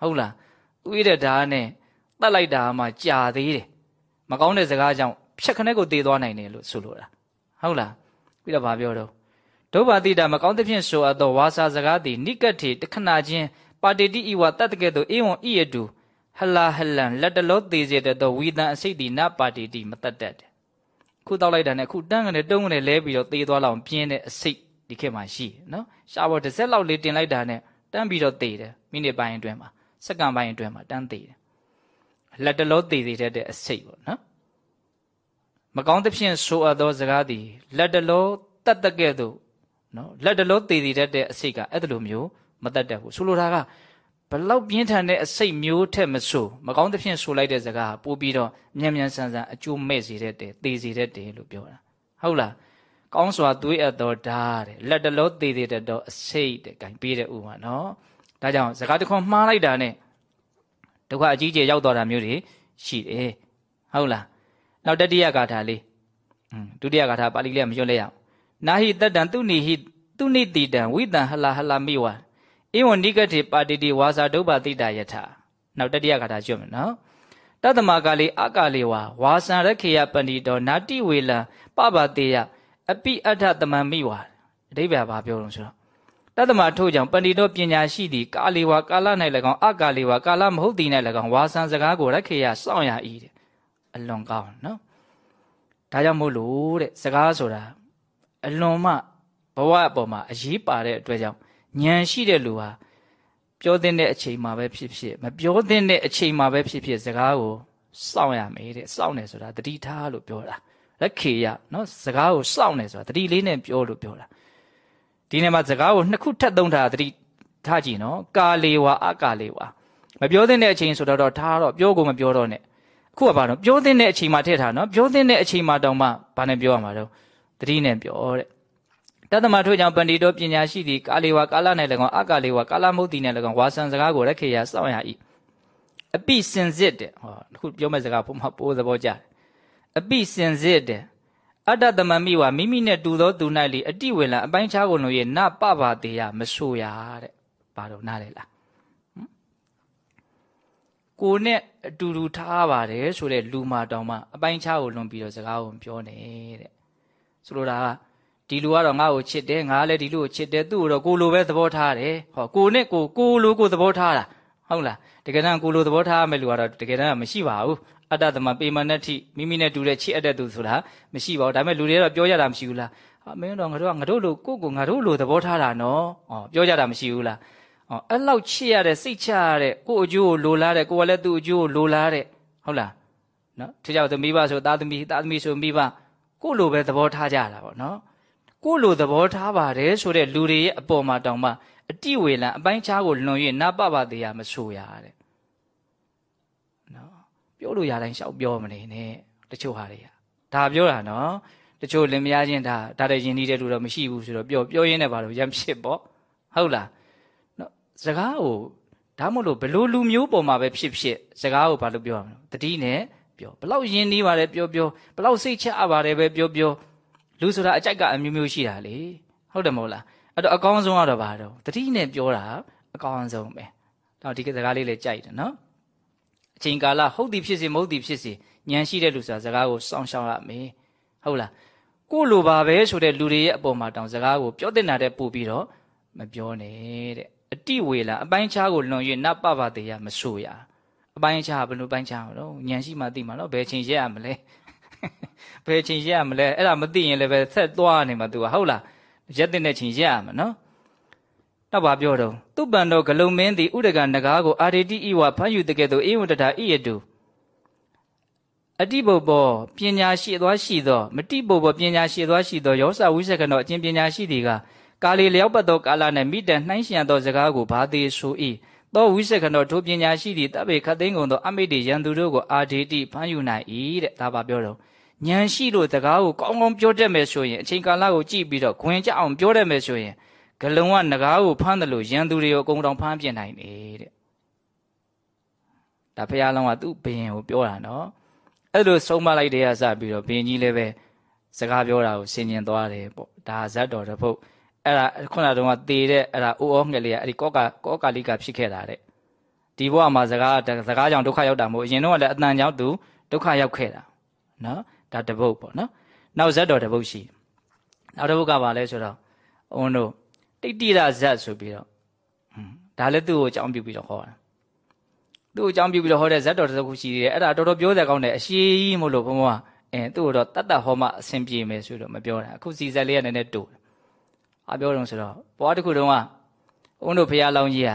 ဟုတ်လားတွေးတဲ့ဓာတ်နဲ့တတ်လိုက်တာမှကြာသေးတယ်မကောင်းတဲ့စကားကြောင့်ဖြက်ခနဲ့ကိုသေသွားနိုင်တယ်လို့ဆိုလိုတာဟုတ်လားပြီးတော့ဗာပြောတော့ဒုဗ္ဗတိတာမကောင်းသဖြင့်ဆိုအပ်သောဝါစာစကားသည်နိကတ်ထေတခဏချင်း ပါတိတိဤဝတတ်တကဲ့သို့ဧဝံဤယတုဟလာဟလန်လက်တလောသေးစေတဲ့သောဝီတံအစိတ်သည်နပါတိတိမတတ်တတ်ခုတောက်လိုက်တာနဲ့ခုတန်းကနေတုံးကနေလဲပြီးတော့သေသွားလောက်ပြင်းတဲ့အစိတ်ဒီခေတ်မှာရှိတယ်နော်ရှားပေါ်တစ်စက်လောက်လေးတင်လိုက်တာနဲ့တန်းပြီးတော့သေတယ်မိနစ်ပိုင်းအတွင်းမှာစက္ကန့်ပိုင်းအတွင်းမှာတန်းသေတယ်လက်တလောသေသေးတဲ့အစိတ်ပေါ့နော်မကောင်းသဖြင့်ဆိုအပ်သောစကားသည်လက်တလောတတ်တကဲ့သို့နော်လက်တလောသေသေးတဲ့အစိတ်ကအဲ့လိုမျိုး မတတ်တတ်ဘူးဆိုလိုတာကဘလောက်ပြင်းထန်တဲ့အစိတ်မျိုးထက်မဆိုမကောင်းသဖြင့်ဆိုလိုက်တဲ့စကားပို့ပြီးတော့မြန်မြန်ဆန်ဆန်အကျိုးမဲ့စေတဲ့တေသေစေတဲ့တေလို့ပြောတာဟုတ်လားကောင်းစွာသွေးအပ်တော်ဓာတဲ့လက်တလောသေသေးတဲ့တော့အစိတ်တဲ့ဂိုင်ပေးတဲ့ဥမာနော်ဒါကြောင့်စကားတစ်ခွန်းမှားလိုက်တာနဲ့ဒုက္ခအကြီးကျယ်ရောက်တော်တာမျိုးတွေရှိတယ်ဟုတ်လားနောက်တတိယဂါထာလေးဒုတိယဂါထာပါဠိလေးမရွတ်လဲရအောင်နာဟိတတံသူနိဟိသူနိတိတံဝိတံဟလာဟလာမိဝ ဧဝံနိကတိပါတိတိဝါစာဒုဗ္ဗတိတယထနောက်တတိယခါတာကျွတ်မယ်နော်တတမကာလေအကာလေဝါဝါစံရခေယပဏိတောနာတိဝေလံပပတေယအပိအထတမံမိဝါအဓိပ္ပာယ်ဘာပြောလို့ဆိုတော့တတမထို့ကြောင့်ပဏိတောပညာရှိသည်ကာလေဝါကာလ၌၎င်းအကာလေဝါကာလမဟုတ်သည်၌၎င်းဝါစံစကားကိုရခေယစောင့်ရ၏တဲ့အလွန်ကောင်းနော်ဒါကြောင့်မို့လို့တဲ့စကားဆိုတာအလွန်မှဘဝအပေါ်မှာအရေးပါတဲ့အတွက်ကြောင့် ဉာဏ်ရှိတဲ့လူဟာပြောတဲ့အချိန်မှာပဲဖြစ်ဖြစ်မပြောတဲ့အချိန်မှာပဲဖြစ်ဖြစ်စကားကိုစောင့်ရမယ်တဲ့စောင့်နေဆိုတာတတိထားလို့ပြောတာလက်ခေရနော်စကားကိုစောင့်နေဆိုတာတတိလေးနဲ့ပြောလို့ပြောတာဒီနေ့မှာစကားကိုနှစ်ခုထပ်သုံးထားတတိထားကြည့်နော်ကာလေဝါအကာလေဝါမပြောတဲ့အချိန်ဆိုတော့ထားတော့ပြောကိုမပြောတော့နဲ့အခုကဘာတော့ပြောတဲ့အချိန်မှာထည့်ထားနော်ပြောတဲ့အချိန်မှာတောင်မှဘာနဲ့ပြောရမှာတော့တတိနဲ့ပြောတဲ့ တသမထို့ကြောင့်ပန္တိတောပညာရှိသည်ကာလေဝါကာလ၌၎င်းအကာလေဝါကာလမုတ်တိ၌၎င်းဝါဆန်စကားကိုရက်ခေရစောင့်ရ၏အပိစင်စစ်တဲ့ဟောအခုပြောမဲ့စကားဘုမပိုးသဘောကျတယ်အပိစင်စစ်တဲ့အတ္တတမမိဝါမိမိနဲ့တူသောသူ၌လေအတိဝေလံအပိုင်းခြားကိုလို့ရဲ့နပပတေယမဆိုရတဲ့ဘာလို့နားလဲလားကိုနဲ့အတူတူထားပါတယ်ဆိုတဲ့လူမာတောင်မှအပိုင်းခြားကိုလွန်ပြီးတော့စကားကိုပြောနေတဲ့ဆိုလိုတာက ဒီလူကတော့ငါ့ကိုချစ်တယ်ငါလည်းဒီလူကိုချစ်တယ်သူ့ကိုတော့ကိုလိုပဲသဘောထားတယ်ဟောကိုနဲ့ကိုကိုလိုကိုသဘောထားတာဟုတ်လားတကယ်တမ်းကိုလိုသဘောထားမဲ့လူကတော့တကယ်တမ်းမရှိပါဘူးအတ္တသမပေမနတ္ထိမိမိနဲ့တူတဲ့ချစ်အပ်တဲ့သူဆိုတာမရှိပါဘူးဒါပေမဲ့လူတွေကတော့ပြောကြတာမရှိဘူးလားဟာမင်းတော့ငါတို့ကငါတို့လိုကိုကိုငါတို့လိုသဘောထားတာနော်ဩပြောကြတာမရှိဘူးလားဩအဲ့လောက်ချစ်ရတဲ့စိတ်ချရတဲ့ကိုအကျိုးကိုလိုလားတဲ့ကိုကလည်းသူ့အကျိုးကိုလိုလားတဲ့ဟုတ်လားနော်ထကြောက်သမီးပါဆိုသားသမီးသားသမီးဆိုမိဘကိုလိုပဲသဘောထားကြတာပေါ့နော် ကိုလိုသဘောထားပါတယ်ဆိုတဲ့လူတွေရဲ့အပေါ်မှာတောင်မှအတိဝေလံအပိုင်းခြားကိုလွန်၍နပပသေးရမဆိုရတဲ့နော်ပြောလို့ရတိုင်းရှောက်ပြောမနေနဲ့တချို့ဟာတွေကဒါပြောတာနော်တချို့လင်မယားချင်းဒါဒါတဲ့ရင်နေတဲ့လူတော့မရှိဘူးဆိုတော့ပြောပြောရင်းနဲ့ပါလို့ရမ်းဖြစ်ပေါ့ဟုတ်လားနော်စကားကိုဒါမို့လို့ဘလို့လူမျိုးပေါ်မှာပဲဖြစ်ဖြစ်စကားကိုဘာလို့ပြောရမလဲတတိနဲ့ပြောဘလောက်ယဉ်နေပါတယ်ပြောပြောဘလောက်စိတ်ချအပါတယ်ပဲပြောပြော လူဆိုတာအကြိုက်ကအမျိုးမျိုးရှိတာလေဟုတ်တယ်မဟုတ်လားအဲ့တော့အကောင်းဆုံးကတော့ဘာတော့တတိနဲ့ပြောတာအကောင်းဆုံးပဲတော့ဒီစကားလေးလည်းကြိုက်တယ်နော်အချိန်ကာလဟုတ်သည်ဖြစ်စေမဟုတ်သည်ဖြစ်စေဉာဏ်ရှိတဲ့လူဆိုတာစကားကိုစောင့်ရှောက်ရမယ်ဟုတ်လားကိုလိုပါပဲဆိုတဲ့လူတွေရဲ့အပေါ်မှာတောင်စကားကိုပြောတင်တာတဲ့ပို့ပြီးတော့မပြောနဲ့တဲ့အတိဝေလာအပိုင်းခြားကိုလွန်၍နပပတရားမဆိုရအပိုင်းခြားဘယ်လိုပိုင်းခြားမလို့ဉာဏ်ရှိမှသိမှာနော်ဘယ်ချိန်ရက်ရမလဲ ဘယ်ချိန်ရက်ရမလဲအဲ့ဒါမသိရင်လည်းပဲဆက်သွားနေမှာ तू ဟုတ်လားရက်တဲ့ချိန်ရက်ရမှာနော်နောက်ပါပြောတော့သူပန်တော်ဂလုံမင်းသည်ဥဒကနဂါကိုအာရတိဤဝဖမ်းယူတကဲ့သို့အေဝတတာဣယတုအတိဘုဘောပညာရှိသွားရှိသောမတိဘုဘောပညာရှိသွားရှိသောယောစဝိသကနောအကျင့်ပညာရှိသည်ကကာလီလျောက်ပတ်သောကာလ၌မိတန်နှိုင်းရှင်သောစကားကိုဘာသေးဆို၏ သောဝိသကနောထိုပညာရှိသည်တပ်ပေခတ်သိမ်းကုန်သောအမိတေရန်သူတို့ကိုအာဒေတိဖမ်းယူနိုင်၏တဲ့ဒါပါပြောတော့ဉာဏ်ရှိလို့စကားကိုကောင်းကောင်းပြောတတ်မယ်ဆိုရင်အချိန်ကာလကိုကြည့်ပြီးတော့ခွင်ကြအောင်ပြောတတ်မယ်ဆိုရင်ဂလုံကငကားကိုဖမ်းတယ်လို့ရန်သူတွေကိုအကုန်တောင်ဖမ်းပြနိုင်တယ်တဲ့ဒါဖះလောင်းကသူ့ဘယင်ကိုပြောတာနော်အဲ့လိုဆုံးမလိုက်တဲ့ကစပြီးတော့ဘယင်ကြီးလည်းပဲစကားပြောတာကိုဆင်ញင်သွားတယ်ပေါ့ဒါဇတ်တော်တစ်ပုတ် အဲ့ဒါခုနကတော့တေတဲ့အဲ့ဒါအိုးအောငှက်လေးကအဲ့ဒီကောကာကောကာလိကဖြစ်ခဲ့တာတဲ့ဒီဘဝမှာစကားစကားကြောင့်ဒုက္ခရောက်တာမဟုတ်အရင်တော့လည်းအတန်ကြောင့်သူဒုက္ခရောက်ခဲ့တာနော်ဒါတပုတ်ပေါ့နော်နောက်ဇတ်တော်တပုတ်ရှိနောက်တပုတ်ကပါလဲဆိုတော့အုံးတို့တိတိရဇတ်ဆိုပြီးတော့ဒါလည်းသူ့ကိုအကြောင်းပြုပြီးတော့ဟောတာသူ့ကိုအကြောင်းပြုပြီးတော့ဟောတဲ့ဇတ်တော်တစ်ခုရှိသေးတယ်အဲ့ဒါတော်တော်ပြောတဲ့ကောင်းတယ်အရှိကြီးမို့လို့ဘုံဘဝအဲသူ့ကိုတော့တတ်တတ်ဟောမှအဆင်ပြေမယ်ဆိုတော့မပြောတာအခုစီဇက်လေးကနည်းနည်းတူတ ယ်အပြောတော့ဆိုတော့ဘွားတစ်ခုတုန်းကအုံးတို့ဖရာလောင်းကြီးက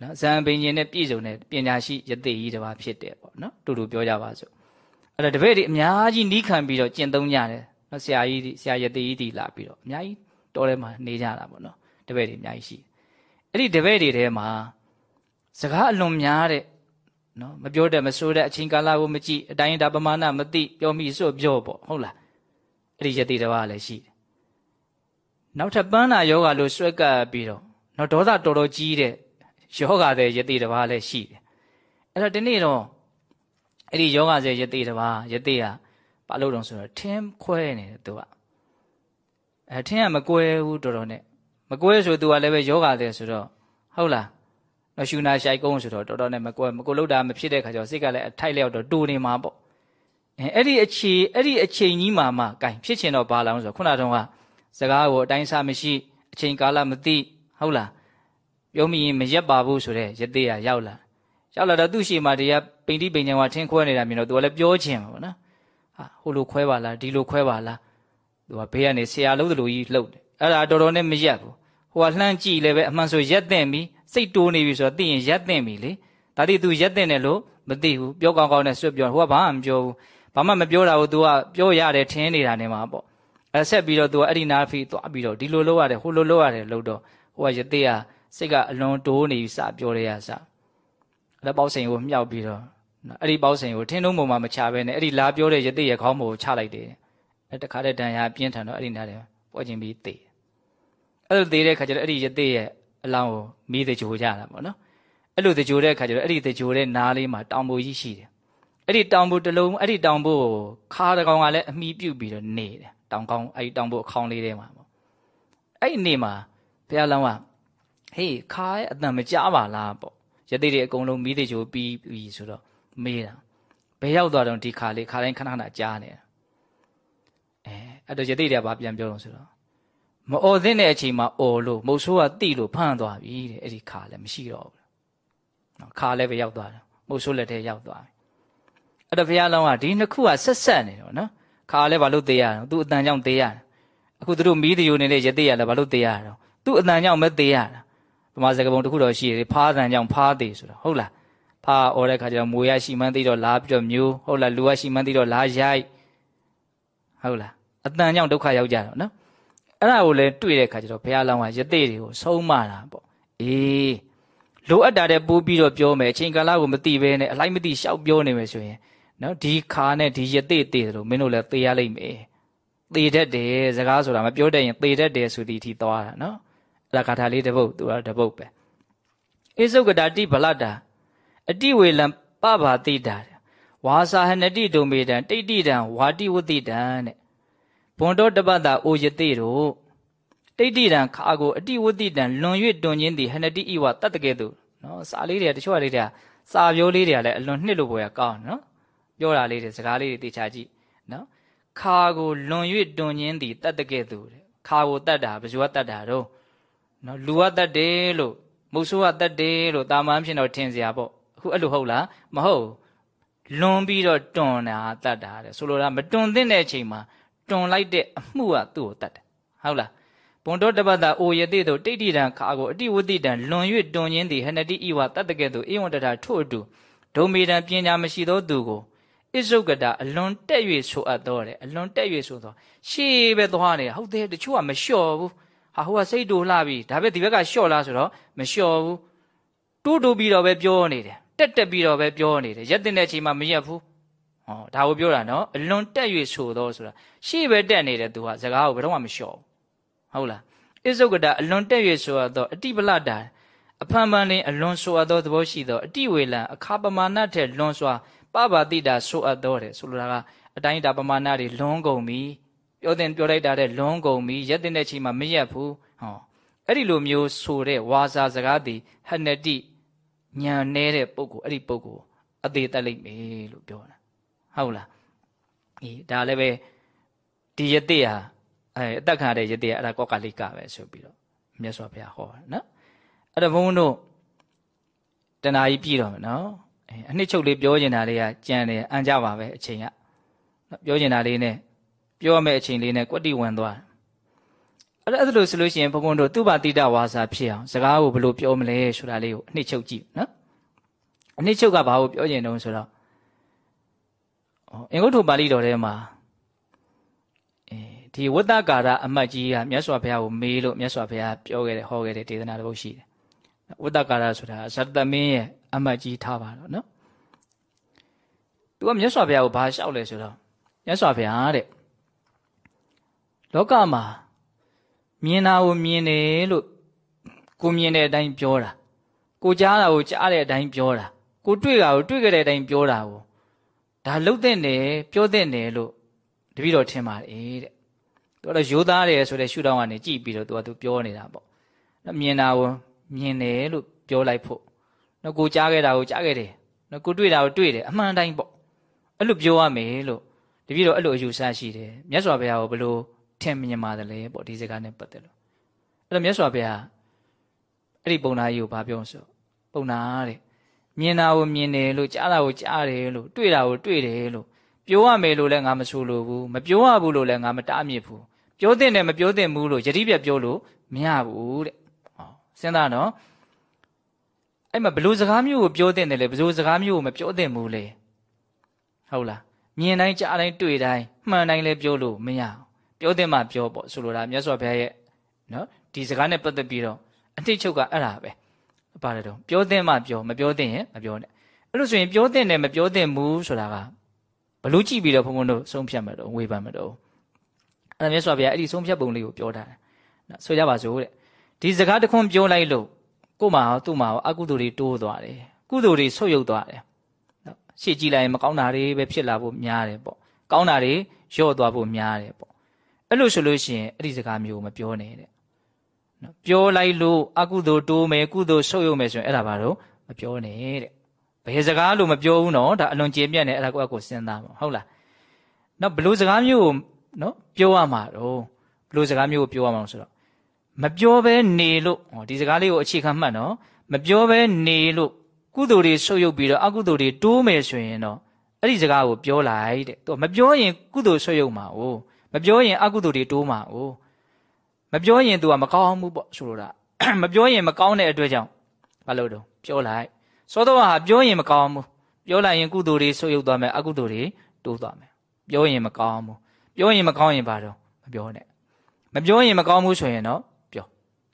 နော်ဇံပင်ရှင်နဲ့ပြည့်စုံတဲ့ပညာရှိယသိကြီးတစ်ပါးဖြစ်တယ်ပေါ့နော်တူတူပြောကြပါစို့အဲ့တော့တပည့်တွေအများကြီးနီးခံပြီးတော့ကျင့်သုံးကြတယ်နော်ဆရာကြီးဆရာယသိကြီးတီလာပြီးတော့အများကြီးတောထဲမှာနေကြတာပေါ့နော်တပည့်တွေအများကြီးရှိအဲ့ဒီတပည့်တွေထဲမှာစကားအလွန်များတဲ့နော်မပြောတဲ့မဆိုးတဲ့အချိန်ကာလကိုမကြည့်အတိုင်းဒါပမာဏမသိပြောမိဆို့ပြောပေါ့ဟုတ်လားအဲ့ဒီယတိတစ်ပါးလည်းရှိတယ် နောက်ထပ်ပန်းနာယောဂလို့ဆွဲကပ်ပြီးတော့နော်ဒေါသတော်တော်ကြီးတဲ့ယောဂတဲ့ယတိတစ်ပါးလည်းရှိတယ်အဲ့တော့ဒီနေ့တော့အဲ့ဒီယောဂစေယတိတစ်ပါးယတိကဘာလို့တော့ဆိုတော့ထင်းခွဲနေတယ်သူကအဲထင်းကမကွဲဘူးတော်တော်နဲ့မကွဲဆိုသူကလည်းပဲယောဂတဲ့ဆိုတော့ဟုတ်လားနော်ရှူနာရှိုက်ကုန်းဆိုတော့တော်တော်နဲ့မကွဲမကိုလို့တာမဖြစ်တဲ့ခါကျတော့စိတ်ကလည်းအထိုက်လျောက်တော့တူနေမှာပေါ့အဲအဲ့ဒီအခြေအဲ့ဒီအချိန်ကြီးမှာမှကင်ဖြစ်ချင်တော့ဘာလောင်ဆိုတော့ခုနတုန်းက စကားကိုအတိုင်းစားမရှိအချိန်ကာလမသိဟုတ်လားပြောမိရင်မရက်ပါဘူးဆိုတဲ့ရသေးရရောက်လာရောက်လာတော့သူ့ရှိမှတရားပိန်တိပိန်ချံကထင်းခွဲနေတာမြင်တော့သူကလည်းပြောချင်မှာပေါ့နော်ဟာဟိုလိုခွဲပါလားဒီလိုခွဲပါလားသူကဘေးကနေဆရာလုံးသလိုကြီးလှုပ်တယ်အဲ့ဒါတော်တော်နဲ့မရက်ဘူးဟိုကလှမ်းကြည့်လည်းပဲအမှန်ဆိုရက်တဲ့ပြီစိတ်တိုးနေပြီဆိုတော့သိရင်ရက်တဲ့ပြီလေဒါတိ तू ရက်တဲ့တယ်လို့မသိဘူးပြောကောင်းကောင်းနဲ့ဆွတ်ပြောဟိုကဘာမှမပြောဘူးဘာမှမပြောတာကို तू ကပြောရတယ်ထင်းနေတာနေမှာပေါ့ အဲဆက်ပြီးတော့ तू ကအဲ့ဒီနာဖီသွားပြီးတော့ဒီလိုလုပ်ရတယ်ဟိုလိုလုပ်ရတယ်လို့တော့ဟိုကရသေးကစိတ်ကအလွန်တိုးနေပြီစပြောရရစအဲ့ပေါက်စိန်ကိုမြှောက်ပြီးတော့အဲ့ဒီပေါက်စိန်ကိုထင်းလုံးပုံမှာမချဘဲနဲ့အဲ့ဒီလာပြောတဲ့ရသေးရဲ့ခေါင်းပေါ်ကိုချလိုက်တယ်အဲ့တခါတည်းဒဏ်ရာပြင်းထန်တော့အဲ့ဒီနားတယ်ပွက်ချင်းပြီးသေအဲ့လိုသေတဲ့ခါကျတော့အဲ့ဒီရသေးရဲ့အလောင်းကိုမီးတကြိုကြတာပေါ့နော်အဲ့လိုတကြိုတဲ့ခါကျတော့အဲ့ဒီတကြိုတဲ့နားလေးမှာတောင်ပိုကြီးရှိတယ်အဲ့ဒီတောင်ပိုတစ်လုံးအဲ့ဒီတောင်ပိုကိုခါတကောင်ကလည်းအမိပြုတ်ပြီးတော့နေတယ် တောင်ကောင်းအဲ့ဒီတောင်ပိုအခေါင်းလေးထဲမှာပေါ့အဲ့ဒီနေမှာဘုရားလောင်းကဟေးခါရဲ့အတန်မကြပါလားပေါ့ရသေးတွေအကုန်လုံးမီးတကြိုပြီးပြီဆိုတော့မေးတာဘယ်ရောက်သွားတော့ဒီခါလေးခါတိုင်းခဏခဏကြားနေတာအဲအဲ့တော့ရသေးတွေကဘာပြန်ပြောတော့ဆိုတော့မအော်သင့်တဲ့အချိန်မှာအော်လို့မုတ်ဆိုးကတိလို့ဖမ်းသွားပြီတဲ့အဲ့ဒီခါလည်းမရှိတော့ဘူးနော်ခါလည်းပဲရောက်သွားတယ်မုတ်ဆိုးလက်ထဲရောက်သွားပြီအဲ့တော့ဘုရားလောင်းကဒီနှစ်ခုကဆက်ဆက်နေတော့နော် ခါလည်းဘာလို့သေးရတော့သူအတန်ကြောင့်သေးရတယ်အခုသူတို့မီးတယိုနေတဲ့ရသေးရလည်းဘာလို့သေးရတော့သူအတန်ကြောင့်ပဲသေးရတာဗမာစကားပုံတစ်ခုတော့ရှိတယ်ဖားအတန်ကြောင့်ဖားသေးဆိုတော့ဟုတ်လားဖားអော်တဲ့ခါကျတော့မွေရရှိမှန်းသိတော့လာပြီးတော့မျိုးဟုတ်လားလူရရှိမှန်းသိတော့လာရိုက်ဟုတ်လားအတန်ကြောင့်ဒုက္ခရောက်ကြတော့နော်အဲ့ဒါကိုလည်းတွေ့တဲ့ခါကျတော့ဘုရားလောင်းကယသိတွေကိုဆုံးမတာပေါ့အေးလိုအပ်တာတဲ့ပိုးပြီးတော့ပြောမယ်အချိန်ကာလကိုမသိဘဲနဲ့အလိုက်မသိရှောက်ပြောနေမယ်ဆိုရင် နော်ဒီခါနဲ့ဒီယသိသိတယ်လို့မင်းတို့လည်းသိရလိမ့်မယ်သေတတ်တယ်စကားဆိုတာမပြောတတ်ရင်သေတတ်တယ်ဆိုဒီအထိသွားတာနော်အဲ့ဒါဂါထာလေးတစ်ပုဒ်သူကတစ်ပုဒ်ပဲအိစုကတာတိဗလတာအတိဝေလံပဘာတိတာဝါစာဟနတိဒုံမေတံတိဋ္ဌိတံဝါတိဝတိတံတဲ့ဘွန်တော်တပတ်တာအိုယတိတို့တိဋ္ဌိတံခါကိုအတိဝတိတံလွန်၍တွန်ခြင်းသည်ဟနတိဤဝတတ်တကဲ့သို့နော်စာလေးတွေတချို့လေးတွေကစာပြောလေးတွေကလည်းအလွန်နှစ်လို့ပေါ်ရကောင်းနော် ပြောတာလေးတွေစကားလေးတွေသိချာကြည့်နော်ခါကိုလွန်၍တွန်ခြင်းသည်တတ်တကဲ့သို့တဲ့ခါကိုတတ်တာဘယ်သူကတတ်တာတော့နော်လူကတတ်တယ်လို့မုတ်ဆိုးကတတ်တယ်လို့တာမန်ဖြစ်တော့ထင်စရာပေါ့အခုအဲ့လိုဟုတ်လားမဟုတ်လွန်ပြီးတော့တွန်တာတတ်တာတဲ့ဆိုလိုတာမတွန်သင့်တဲ့အချိန်မှာတွန်လိုက်တဲ့အမှုကသူ့ကိုတတ်တယ်ဟုတ်လားဘုံတော်တပတ်တာအိုယတိတို့တိဋ္ဌိတံခါကိုအတိဝတိတံလွန်၍တွန်ခြင်းသည်ဟနတိဤဝတတ်တကဲ့သို့အေဝံတတာထို့အတူဒုံမေတံပညာမရှိသောသူကို ဣဇုကတာအလွန်တက်၍ဆိုအပ်တော်တယ်အလွန်တက်၍ဆိုတော့ရှေးပဲသွားနေတာဟုတ်တယ်တချို့ကမလျှော်ဘူးဟာဟိုကစိတ်တူလှပြီဒါပဲဒီဘက်ကလျှော့လားဆိုတော့မလျှော်ဘူးတိုးတိုးပြီးတော့ပဲပြောနေတယ်တက်တက်ပြီးတော့ပဲပြောနေတယ်ရက်တဲ့အချိန်မှာမရက်ဘူးဟောဒါကိုပြောတာနော်အလွန်တက်၍ဆိုတော့ဆိုတာရှေ့ပဲတက်နေတယ်သူကစကားကိုဘယ်တော့မှမလျှော်ဘူးဟုတ်လားဣဇုကတာအလွန်တက်၍ဆိုတော့အတိပလတာအဖန်ပန်လင်းအလွန်ဆိုအပ်သောသဘောရှိသောအတိဝေလံအခါပမာဏထက်လွန်စွာ ပပတိတာဆိုအပ်တော်တယ်ဆိုလိုတာကအတိုင်းတာပမာဏတွေလွန်ကုန်ပြီပြောတဲ့ပြောလိုက်တာတဲ့လွန်ကုန်ပြီရက်တဲ့ချိန်မှာမရက်ဘူးဟောအဲ့ဒီလိုမျိုးဆိုတဲ့ဝါစာစကားတွေဟနတိညံနေတဲ့ပုဂ္ဂိုလ်အဲ့ဒီပုဂ္ဂိုလ်အသေးတက်လိမ့်မယ်လို့ပြောတာဟုတ်လားအေးဒါလည်းပဲဒီယတိဟာအဲအသက်ခံရတဲ့ယတိဟာအဲ့ဒါကောကလိကပဲဆိုပြီးတော့မြတ်စွာဘုရားဟောတာနော်အဲ့ဒါဘုန်းတို့တဏှာကြီးပြည်တော့မယ်နော် အနှစ်ချုပ်လေးပြောကျင်တာလေးကကြံတယ်အန်ကြပါပဲအချိန်ကပြောကျင်တာလေးနဲ့ပြောရမယ့်အချိန်လေးနဲ့ကွက်တိဝင်သွားအဲ့ဒါအဲ့လိုဆိုလို့ရှိရင်ဘုံဘုံတို့သူ့ဘာတိတဝါစာဖြစ်အောင်စကားကိုဘယ်လိုပြောမလဲဆိုတာလေးကိုအနှစ်ချုပ်ကြည့်နော်အနှစ်ချုပ်ကဘာကိုပြောကျင်တုံးဆိုတော့အင်္ဂုတ္တပါဠိတော်ထဲမှာအဲဒီဝတ္တကာရအမတ်ကြီးကမြတ်စွာဘုရားကိုမေးလို့မြတ်စွာဘုရားပြောခဲ့တယ်ဟောခဲ့တဲ့ဒေသနာတစ်ပုဒ်ရှိတယ်ဝတ္တကာရဆိုတာဇတမင်းရဲ့ အမတ်ကြီးထားပါတော့နော်သူကမြတ်စွာဘုရားကိုဘာလျှောက်လဲဆိုတော့မြတ်စွာဘုရားတဲ့လောကမှာမြင်တာကိုမြင်တယ်လို့ကိုမြင်တဲ့အတိုင်းပြောတာကိုကြားတာကိုကြားတဲ့အတိုင်းပြောတာကိုတွေ့တာကိုတွေ့ကြတဲ့အတိုင်းပြောတာကိုဒါလှုပ်တဲ့နယ်ပြောတဲ့နယ်လို့တပည့်တော်ထင်ပါတယ်တဲ့သူကတော့ရိုးသားတယ်ဆိုတဲ့ရှုထောင့်ကနေကြည့်ပြီးတော့သူကသူပြောနေတာပေါ့နော်မြင်တာကိုမြင်တယ်လို့ပြောလိုက်ဖို့ နော်ကိုကြားခဲ့တာကိုကြားခဲ့တယ်နော်ကိုတွေ့တာကိုတွေ့တယ်အမှန်တိုင်းပေါ့အဲ့လိုပြောရမယ်လို့တပည့်တော်အဲ့လိုအယူဆရှိတယ်မြတ်စွာဘုရားကိုဘယ်လိုထင်မြင်ပါတယ်လဲပေါ့ဒီစကားနဲ့ပတ်သက်လို့အဲ့တော့မြတ်စွာဘုရားအဲ့ဒီပုံနာကြီးကိုဘာပြောဆိုပုံနာတဲ့မြင်တာကိုမြင်တယ်လို့ကြားတာကိုကြားတယ်လို့တွေ့တာကိုတွေ့တယ်လို့ပြောရမယ်လို့လည်းငါမဆိုလိုဘူးမပြောရဘူးလို့လည်းငါမတားမြစ်ဘူးပြောတဲ့နဲ့မပြောတဲ့ဘူးလို့ယတိပြတ်ပြောလို့မရဘူးတဲ့ဟောစဉ်းစားနော် အဲ့မှာဘလို့စကားမျိုးကိုပြောတဲ့တယ်လေဘလို့စကားမျိုးကိုမပြောတဲ့ဘူးလေဟုတ်လားမြင်တိုင်းကြားတိုင်းတွေ့တိုင်းမှန်တိုင်းလည်းပြောလို့မရပြောတဲ့မှပြောပေါ့ဆိုလိုတာမြတ်စွာဘုရားရဲ့နော်ဒီစကားနဲ့ပတ်သက်ပြီးတော့အတိတ်ချုပ်ကအဲ့ဒါပဲပါတယ်တော့ပြောတဲ့မှပြောမပြောတဲ့ရင်မပြောနဲ့အဲ့လိုဆိုရင်ပြောတဲ့နဲ့မပြောတဲ့ဘူးဆိုတာကဘလို့ကြည့်ပြီးတော့ဘုံဘုံတို့ဆုံးဖြတ်မှာတော့ဝေဖန်မှာတော့အဲ့ဒါမြတ်စွာဘုရားအဲ့ဒီဆုံးဖြတ်ပုံလေးကိုပြောထားတယ်နော်ဆိုကြပါစို့တဲ့ဒီစကားတခွန်းပြောလိုက်လို့ ကို့မှာရောသူ့မှာရောအကုသိုလ်တွေတိုးသွားတယ်ကုသိုလ်တွေဆုတ်ယုတ်သွားတယ်နော်ရှေ့ကြည့်လိုက်ရင်မကောင်းတာတွေပဲဖြစ်လာဖို့များတယ်ပေါ့ကောင်းတာတွေလျော့သွားဖို့များတယ်ပေါ့အဲ့လိုဆိုလို့ရှိရင်အဲ့ဒီစကားမျိုးမပြောနဲ့တဲ့နော်ပြောလိုက်လို့အကုသိုလ်တိုးမယ်ကုသိုလ်ဆုတ်ယုတ်မယ်ဆိုရင်အဲ့ဒါဘာလို့မပြောနဲ့တဲ့ဘယ်စကားလို့မပြောဘူးနော်ဒါအလွန်ကျေပြတ်နေအဲ့ဒါကိုအကိုစဉ်းစားပါဟုတ်လားနော်ဘလို့စကားမျိုးကိုနော်ပြောရမှာတော့ဘလို့စကားမျိုးကိုပြောရမှာဆိုတော့ မပြောဘဲနေလို့ဟောဒီစကားလေးကိုအခြေခံမှတ်နော်မပြောဘဲနေလို့ကုသိုလ်တွေဆုပ်ယုပ်ပြီးတော့အကုသိုလ်တွေတိုးမယ်ဆိုရင်တော့အဲ့ဒီစကားကိုပြောလိုက်တဲ့သူမပြောရင်ကုသိုလ်ဆုပ်ယုပ်မှာ哦မပြောရင်အကုသိုလ်တွေတိုးမှာ哦မပြောရင် तू ကမကောင်းဘူးပေါ့ဆိုလိုတာမပြောရင်မကောင်းတဲ့အတွက်ကြောင့်ဘာလို့တော့ပြောလိုက်သောတော်ဟာပြောရင်မကောင်းဘူးပြောလိုက်ရင်ကုသိုလ်တွေဆုပ်ယုပ်သွားမယ်အကုသိုလ်တွေတိုးသွားမယ်ပြောရင်မကောင်းဘူးပြောရင်မကောင်းရင်ဘာတော့မပြောနဲ့မပြောရင်မကောင်းဘူးဆိုရင်တော့ပြော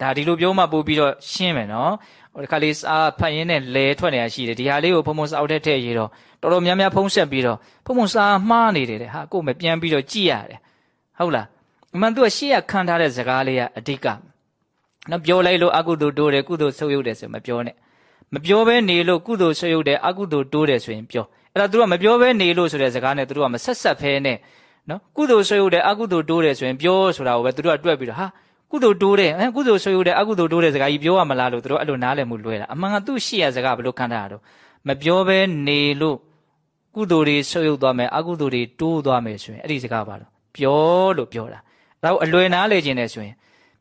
ဒါဒီလိုပြောမှပို့ပြီးတော့ရှင်းမယ်နော်ဟိုဒီခါလေးစားဖတ်ရင်းနဲ့လဲထွက်နေတာရှိတယ်ဒီဟာလေးကိုဖုံဖုံစားအောက်ထည့်ထည့်ရတော့တော်တော်များများဖုံးဆက်ပြီးတော့ဖုံဖုံစားမှားနေတယ်တဲ့ဟာကို့မပြန်ပြီးတော့ကြည့်ရတယ်ဟုတ်လားအမှန်သူကရှေ့ကခံထားတဲ့ဇကားလေးကအဓိကနော်ပြောလိုက်လို့အကုသိုလ်တိုးတယ်ကုသိုလ်ဆုပ်ယုပ်တယ်ဆိုမပြောနဲ့မပြောဘဲနေလို့ကုသိုလ်ဆုပ်ယုပ်တယ်အကုသိုလ်တိုးတယ်ဆိုရင်ပြောအဲ့ဒါသူကမပြောဘဲနေလို့ဆိုတဲ့ဇကားနဲ့သူတို့ကမဆက်ဆက်ဖဲနဲ့နော်ကုသိုလ်ဆွေးရုပ်တယ်အကုသိုလ်တိုးတယ်ဆိုရင်ပြောဆိုတာကိုပဲသူတို့ကတွက်ပြီးတော့ဟာ ကုသိုလ်တိုးတယ်အဲကုသိုလ်ဆွေးရုပ်တယ်အကုသိုလ်တိုးတယ်စကားကြီးပြောရမလားလို့သူတို့အဲ့လိုနားလည်မှုလွဲတာအမှန်ကသူ့ရှိရစကားဘယ်လိုခံထားရတော့မပြောဘဲနေလို့ကုသိုလ်တွေဆွေးရုပ်သွားမယ်အကုသိုလ်တွေတိုးသွားမယ်ဆိုရင်အဲ့ဒီစကားပါတော့ပြောလို့ပြောတာဒါကိုအလွယ်နားလေခြင်းနဲ့ဆိုရင်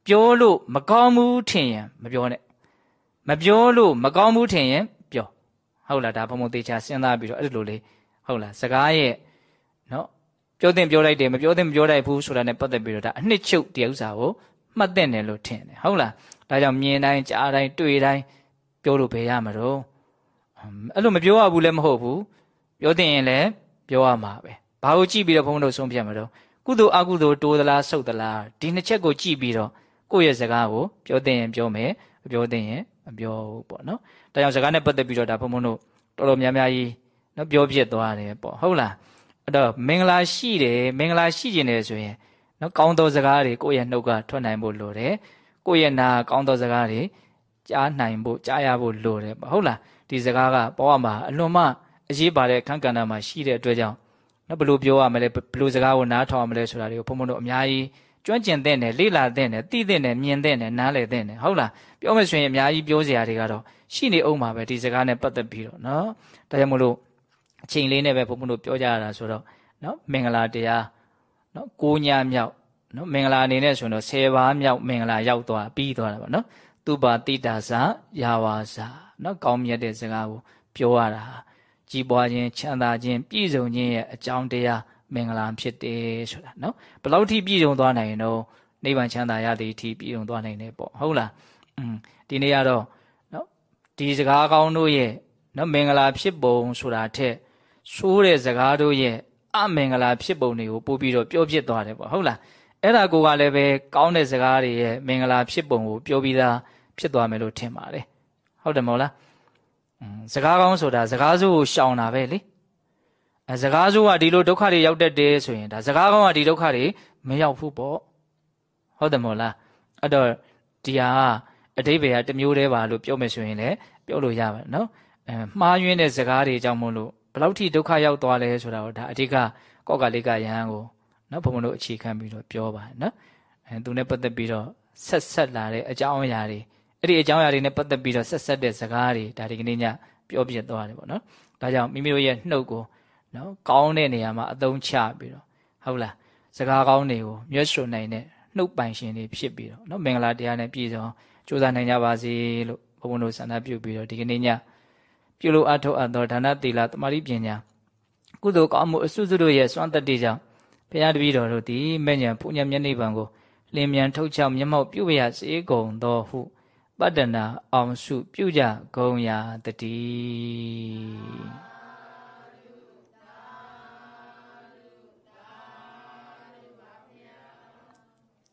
ပြောလို့မကောင်းဘူးထင်ရင်မပြောနဲ့မပြောလို့မကောင်းဘူးထင်ရင်ပြောဟုတ်လားဒါဘုံဘုံတေချာစဉ်းစားပြီးတော့အဲ့လိုလေးဟုတ်လားစကားရဲ့နော်ပြောတဲ့ပြောလိုက်တယ်မပြောတဲ့မပြောလိုက်ဘူးဆိုတာနဲ့ပတ်သက်ပြီးတော့ဒါအနှစ်ချုပ်တရားဥစ္စာကို မှတ်တဲ့တယ်လို့ထင်တယ်ဟုတ်လားဒါကြောင့်မြင်တိုင်းကြားတိုင်းတွေ့တိုင်းပြောလို့ဘယ်ရမှာတော့အဲ့လိုမပြောရဘူးလည်းမဟုတ်ဘူးပြောတဲ့ရင်လည်းပြောရမှာပဲဘာကိုကြည့်ပြီးတော့ဘုန်းတော်ဆုံးဖြတ်မှာတော့ကုသိုလ်အကုသိုလ်တိုးသလားဆုတ်သလားဒီနှစ်ချက်ကိုကြည့်ပြီးတော့ကိုယ့်ရဲ့စကားကိုပြောတဲ့ရင်ပြောမယ်မပြောတဲ့ရင်မပြောဘူးပေါ့နော်ဒါကြောင့်စကားနဲ့ပတ်သက်ပြီးတော့ဒါဘုန်းဘုန်းတို့တော်တော်များများကြီးနော်ပြောပြသွားတယ်ပေါ့ဟုတ်လားအဲ့တော့မင်္ဂလာရှိတယ်မင်္ဂလာရှိကျင်တယ်ဆိုရင် နော်ကောင်းသောစကားတွေကိုယ့်ရဲ့နှုတ်ကထွက်နိုင်ဖို့လိုတယ်ကိုယ့်ရဲ့နာကောင်းသောစကားတွေကြားနိုင်ဖို့ကြားရဖို့လိုတယ်ပေါ့ဟုတ်လားဒီစကားကပေါ်ရမှာအလွန်မှအရေးပါတဲ့ခန့်ကဏ္ဍမှာရှိတဲ့အတွက်ကြောင့်နော်ဘယ်လိုပြောရမလဲဘယ်လိုစကားကိုနားထောင်ရမလဲဆိုတာတွေကိုဘုံဘုံတို့အများကြီးကျွမ်းကျင်တဲ့နဲ့လေ့လာတဲ့နဲ့သိတဲ့နဲ့မြင်တဲ့နဲ့နားလည်တဲ့နဲ့ဟုတ်လားပြောမယ်ဆိုရင်အများကြီးပြောစရာတွေကတော့ရှိနေအောင်ပါပဲဒီစကားနဲ့ပတ်သက်ပြီးတော့နော်ဒါကြောင့်မလို့အချိန်လေးနဲ့ပဲဘုံဘုံတို့ပြောကြရတာဆိုတော့နော်မင်္ဂလာတရား နော်ကိုညာမြောက်နော်မင်္ဂလာအနေနဲ့ဆိုတော့10ပါးမြောက်မင်္ဂလာရောက်သွားပြီးသွားတာပေါ့နော်သူပါတိတာစာယာဝါစာနော်ကောင်းမြတ်တဲ့စကားကိုပြောရတာကြီးပွားခြင်းချမ်းသာခြင်းပြည့်စုံခြင်းရဲ့အကြောင်းတရားမင်္ဂလာဖြစ်တယ်ဆိုတာနော်ဘယ်လောက်ထိပြည့်စုံသွားနိုင်ရင်တော့နိဗ္ဗာန်ချမ်းသာရသည်အထိပြည့်စုံသွားနိုင်တယ်ပေါ့ဟုတ်လားอืมဒီနေ့ကတော့နော်ဒီစကားကောင်းတို့ရဲ့နော်မင်္ဂလာဖြစ်ပုံဆိုတာထက်ဆိုးတဲ့စကားတို့ရဲ့ အမင်္ဂလာဖြစ်ပုံတွေကိုပို့ပြီးတော့ပြောပြသွားတယ်ပေါ့ဟုတ်လားအဲ့ဒါကိုကလည်းပဲကောင်းတဲ့စကားတွေရဲ့မင်္ဂလာဖြစ်ပုံကိုပြောပြီးသားဖြစ်သွားမယ်လို့ထင်ပါတယ်ဟုတ်တယ်မဟုတ်လားစကားကောင်းဆိုတာစကားစိုးကိုရှောင်တာပဲလေအဲစကားစိုးကဒီလိုဒုက္ခတွေရောက်တတ်တယ်ဆိုရင်ဒါစကားကောင်းကဒီဒုက္ခတွေမရောက်ဘူးပေါ့ဟုတ်တယ်မဟုတ်လားအဲ့တော့ဒီဟာအတိဘယ်ကတမျိုးတည်းပါလို့ပြောမယ်ဆိုရင်လည်းပြောလို့ရပါတယ်နော်အဲမှားယွင်းတဲ့စကားတွေကြောင့်မို့လို့ ဘယ်လောက်ထိဒုက္ခရောက်သွားလဲဆိုတာကိုဒါအဓိကကောက်ကလေးကယဟန်ကိုနနော်ဘုံဘုံတို့အခြေခံပြီးတော့ပြောပါတယ်နော်အဲသူနဲ့ပတ်သက်ပြီးတော့ဆက်ဆက်လာတဲ့အကြောင်းအရာတွေအဲ့ဒီအကြောင်းအရာတွေနဲ့ပတ်သက်ပြီးတော့ဆက်ဆက်တဲ့စကားတွေဒါဒီကနေ့ညပြောပြသွားတယ်ပေါ့နော်ဒါကြောင့်မိမိတို့ရဲ့နှုတ်ကိုနော်ကောင်းတဲ့နေရာမှာအသုံးချပြီးတော့ဟုတ်လားစကားကောင်းတွေကိုမြတ်စွာနိုင်တဲ့နှုတ်ပိုင်ရှင်တွေဖြစ်ပြီးတော့နော်မင်္ဂလာတရားနဲ့ပြည့်စုံကြိုးစားနိုင်ကြပါစေလို့ဘုံဘုံတို့ဆန္ဒပြုပြီးတော့ဒီကနေ့ည ပြုလို့အထောက်အပ်သောဒါနသီလတမာတိပညာကုသိုလ်ကောင်းမှုအစွတ်စွတ်တို့ရဲ့စွမ်းတတ္တိကြောင့်ဘုရားတပည့်တော်တို့သည်မဲ့ညာဘုညမျက်နှိပ်ပံကိုလင်းမြန်ထုတ်ချောက်မျက်မှောက်ပြုရစေကုန်သောဟုပတ္တနာအောင်စုပြုကြဂုံရာတတိ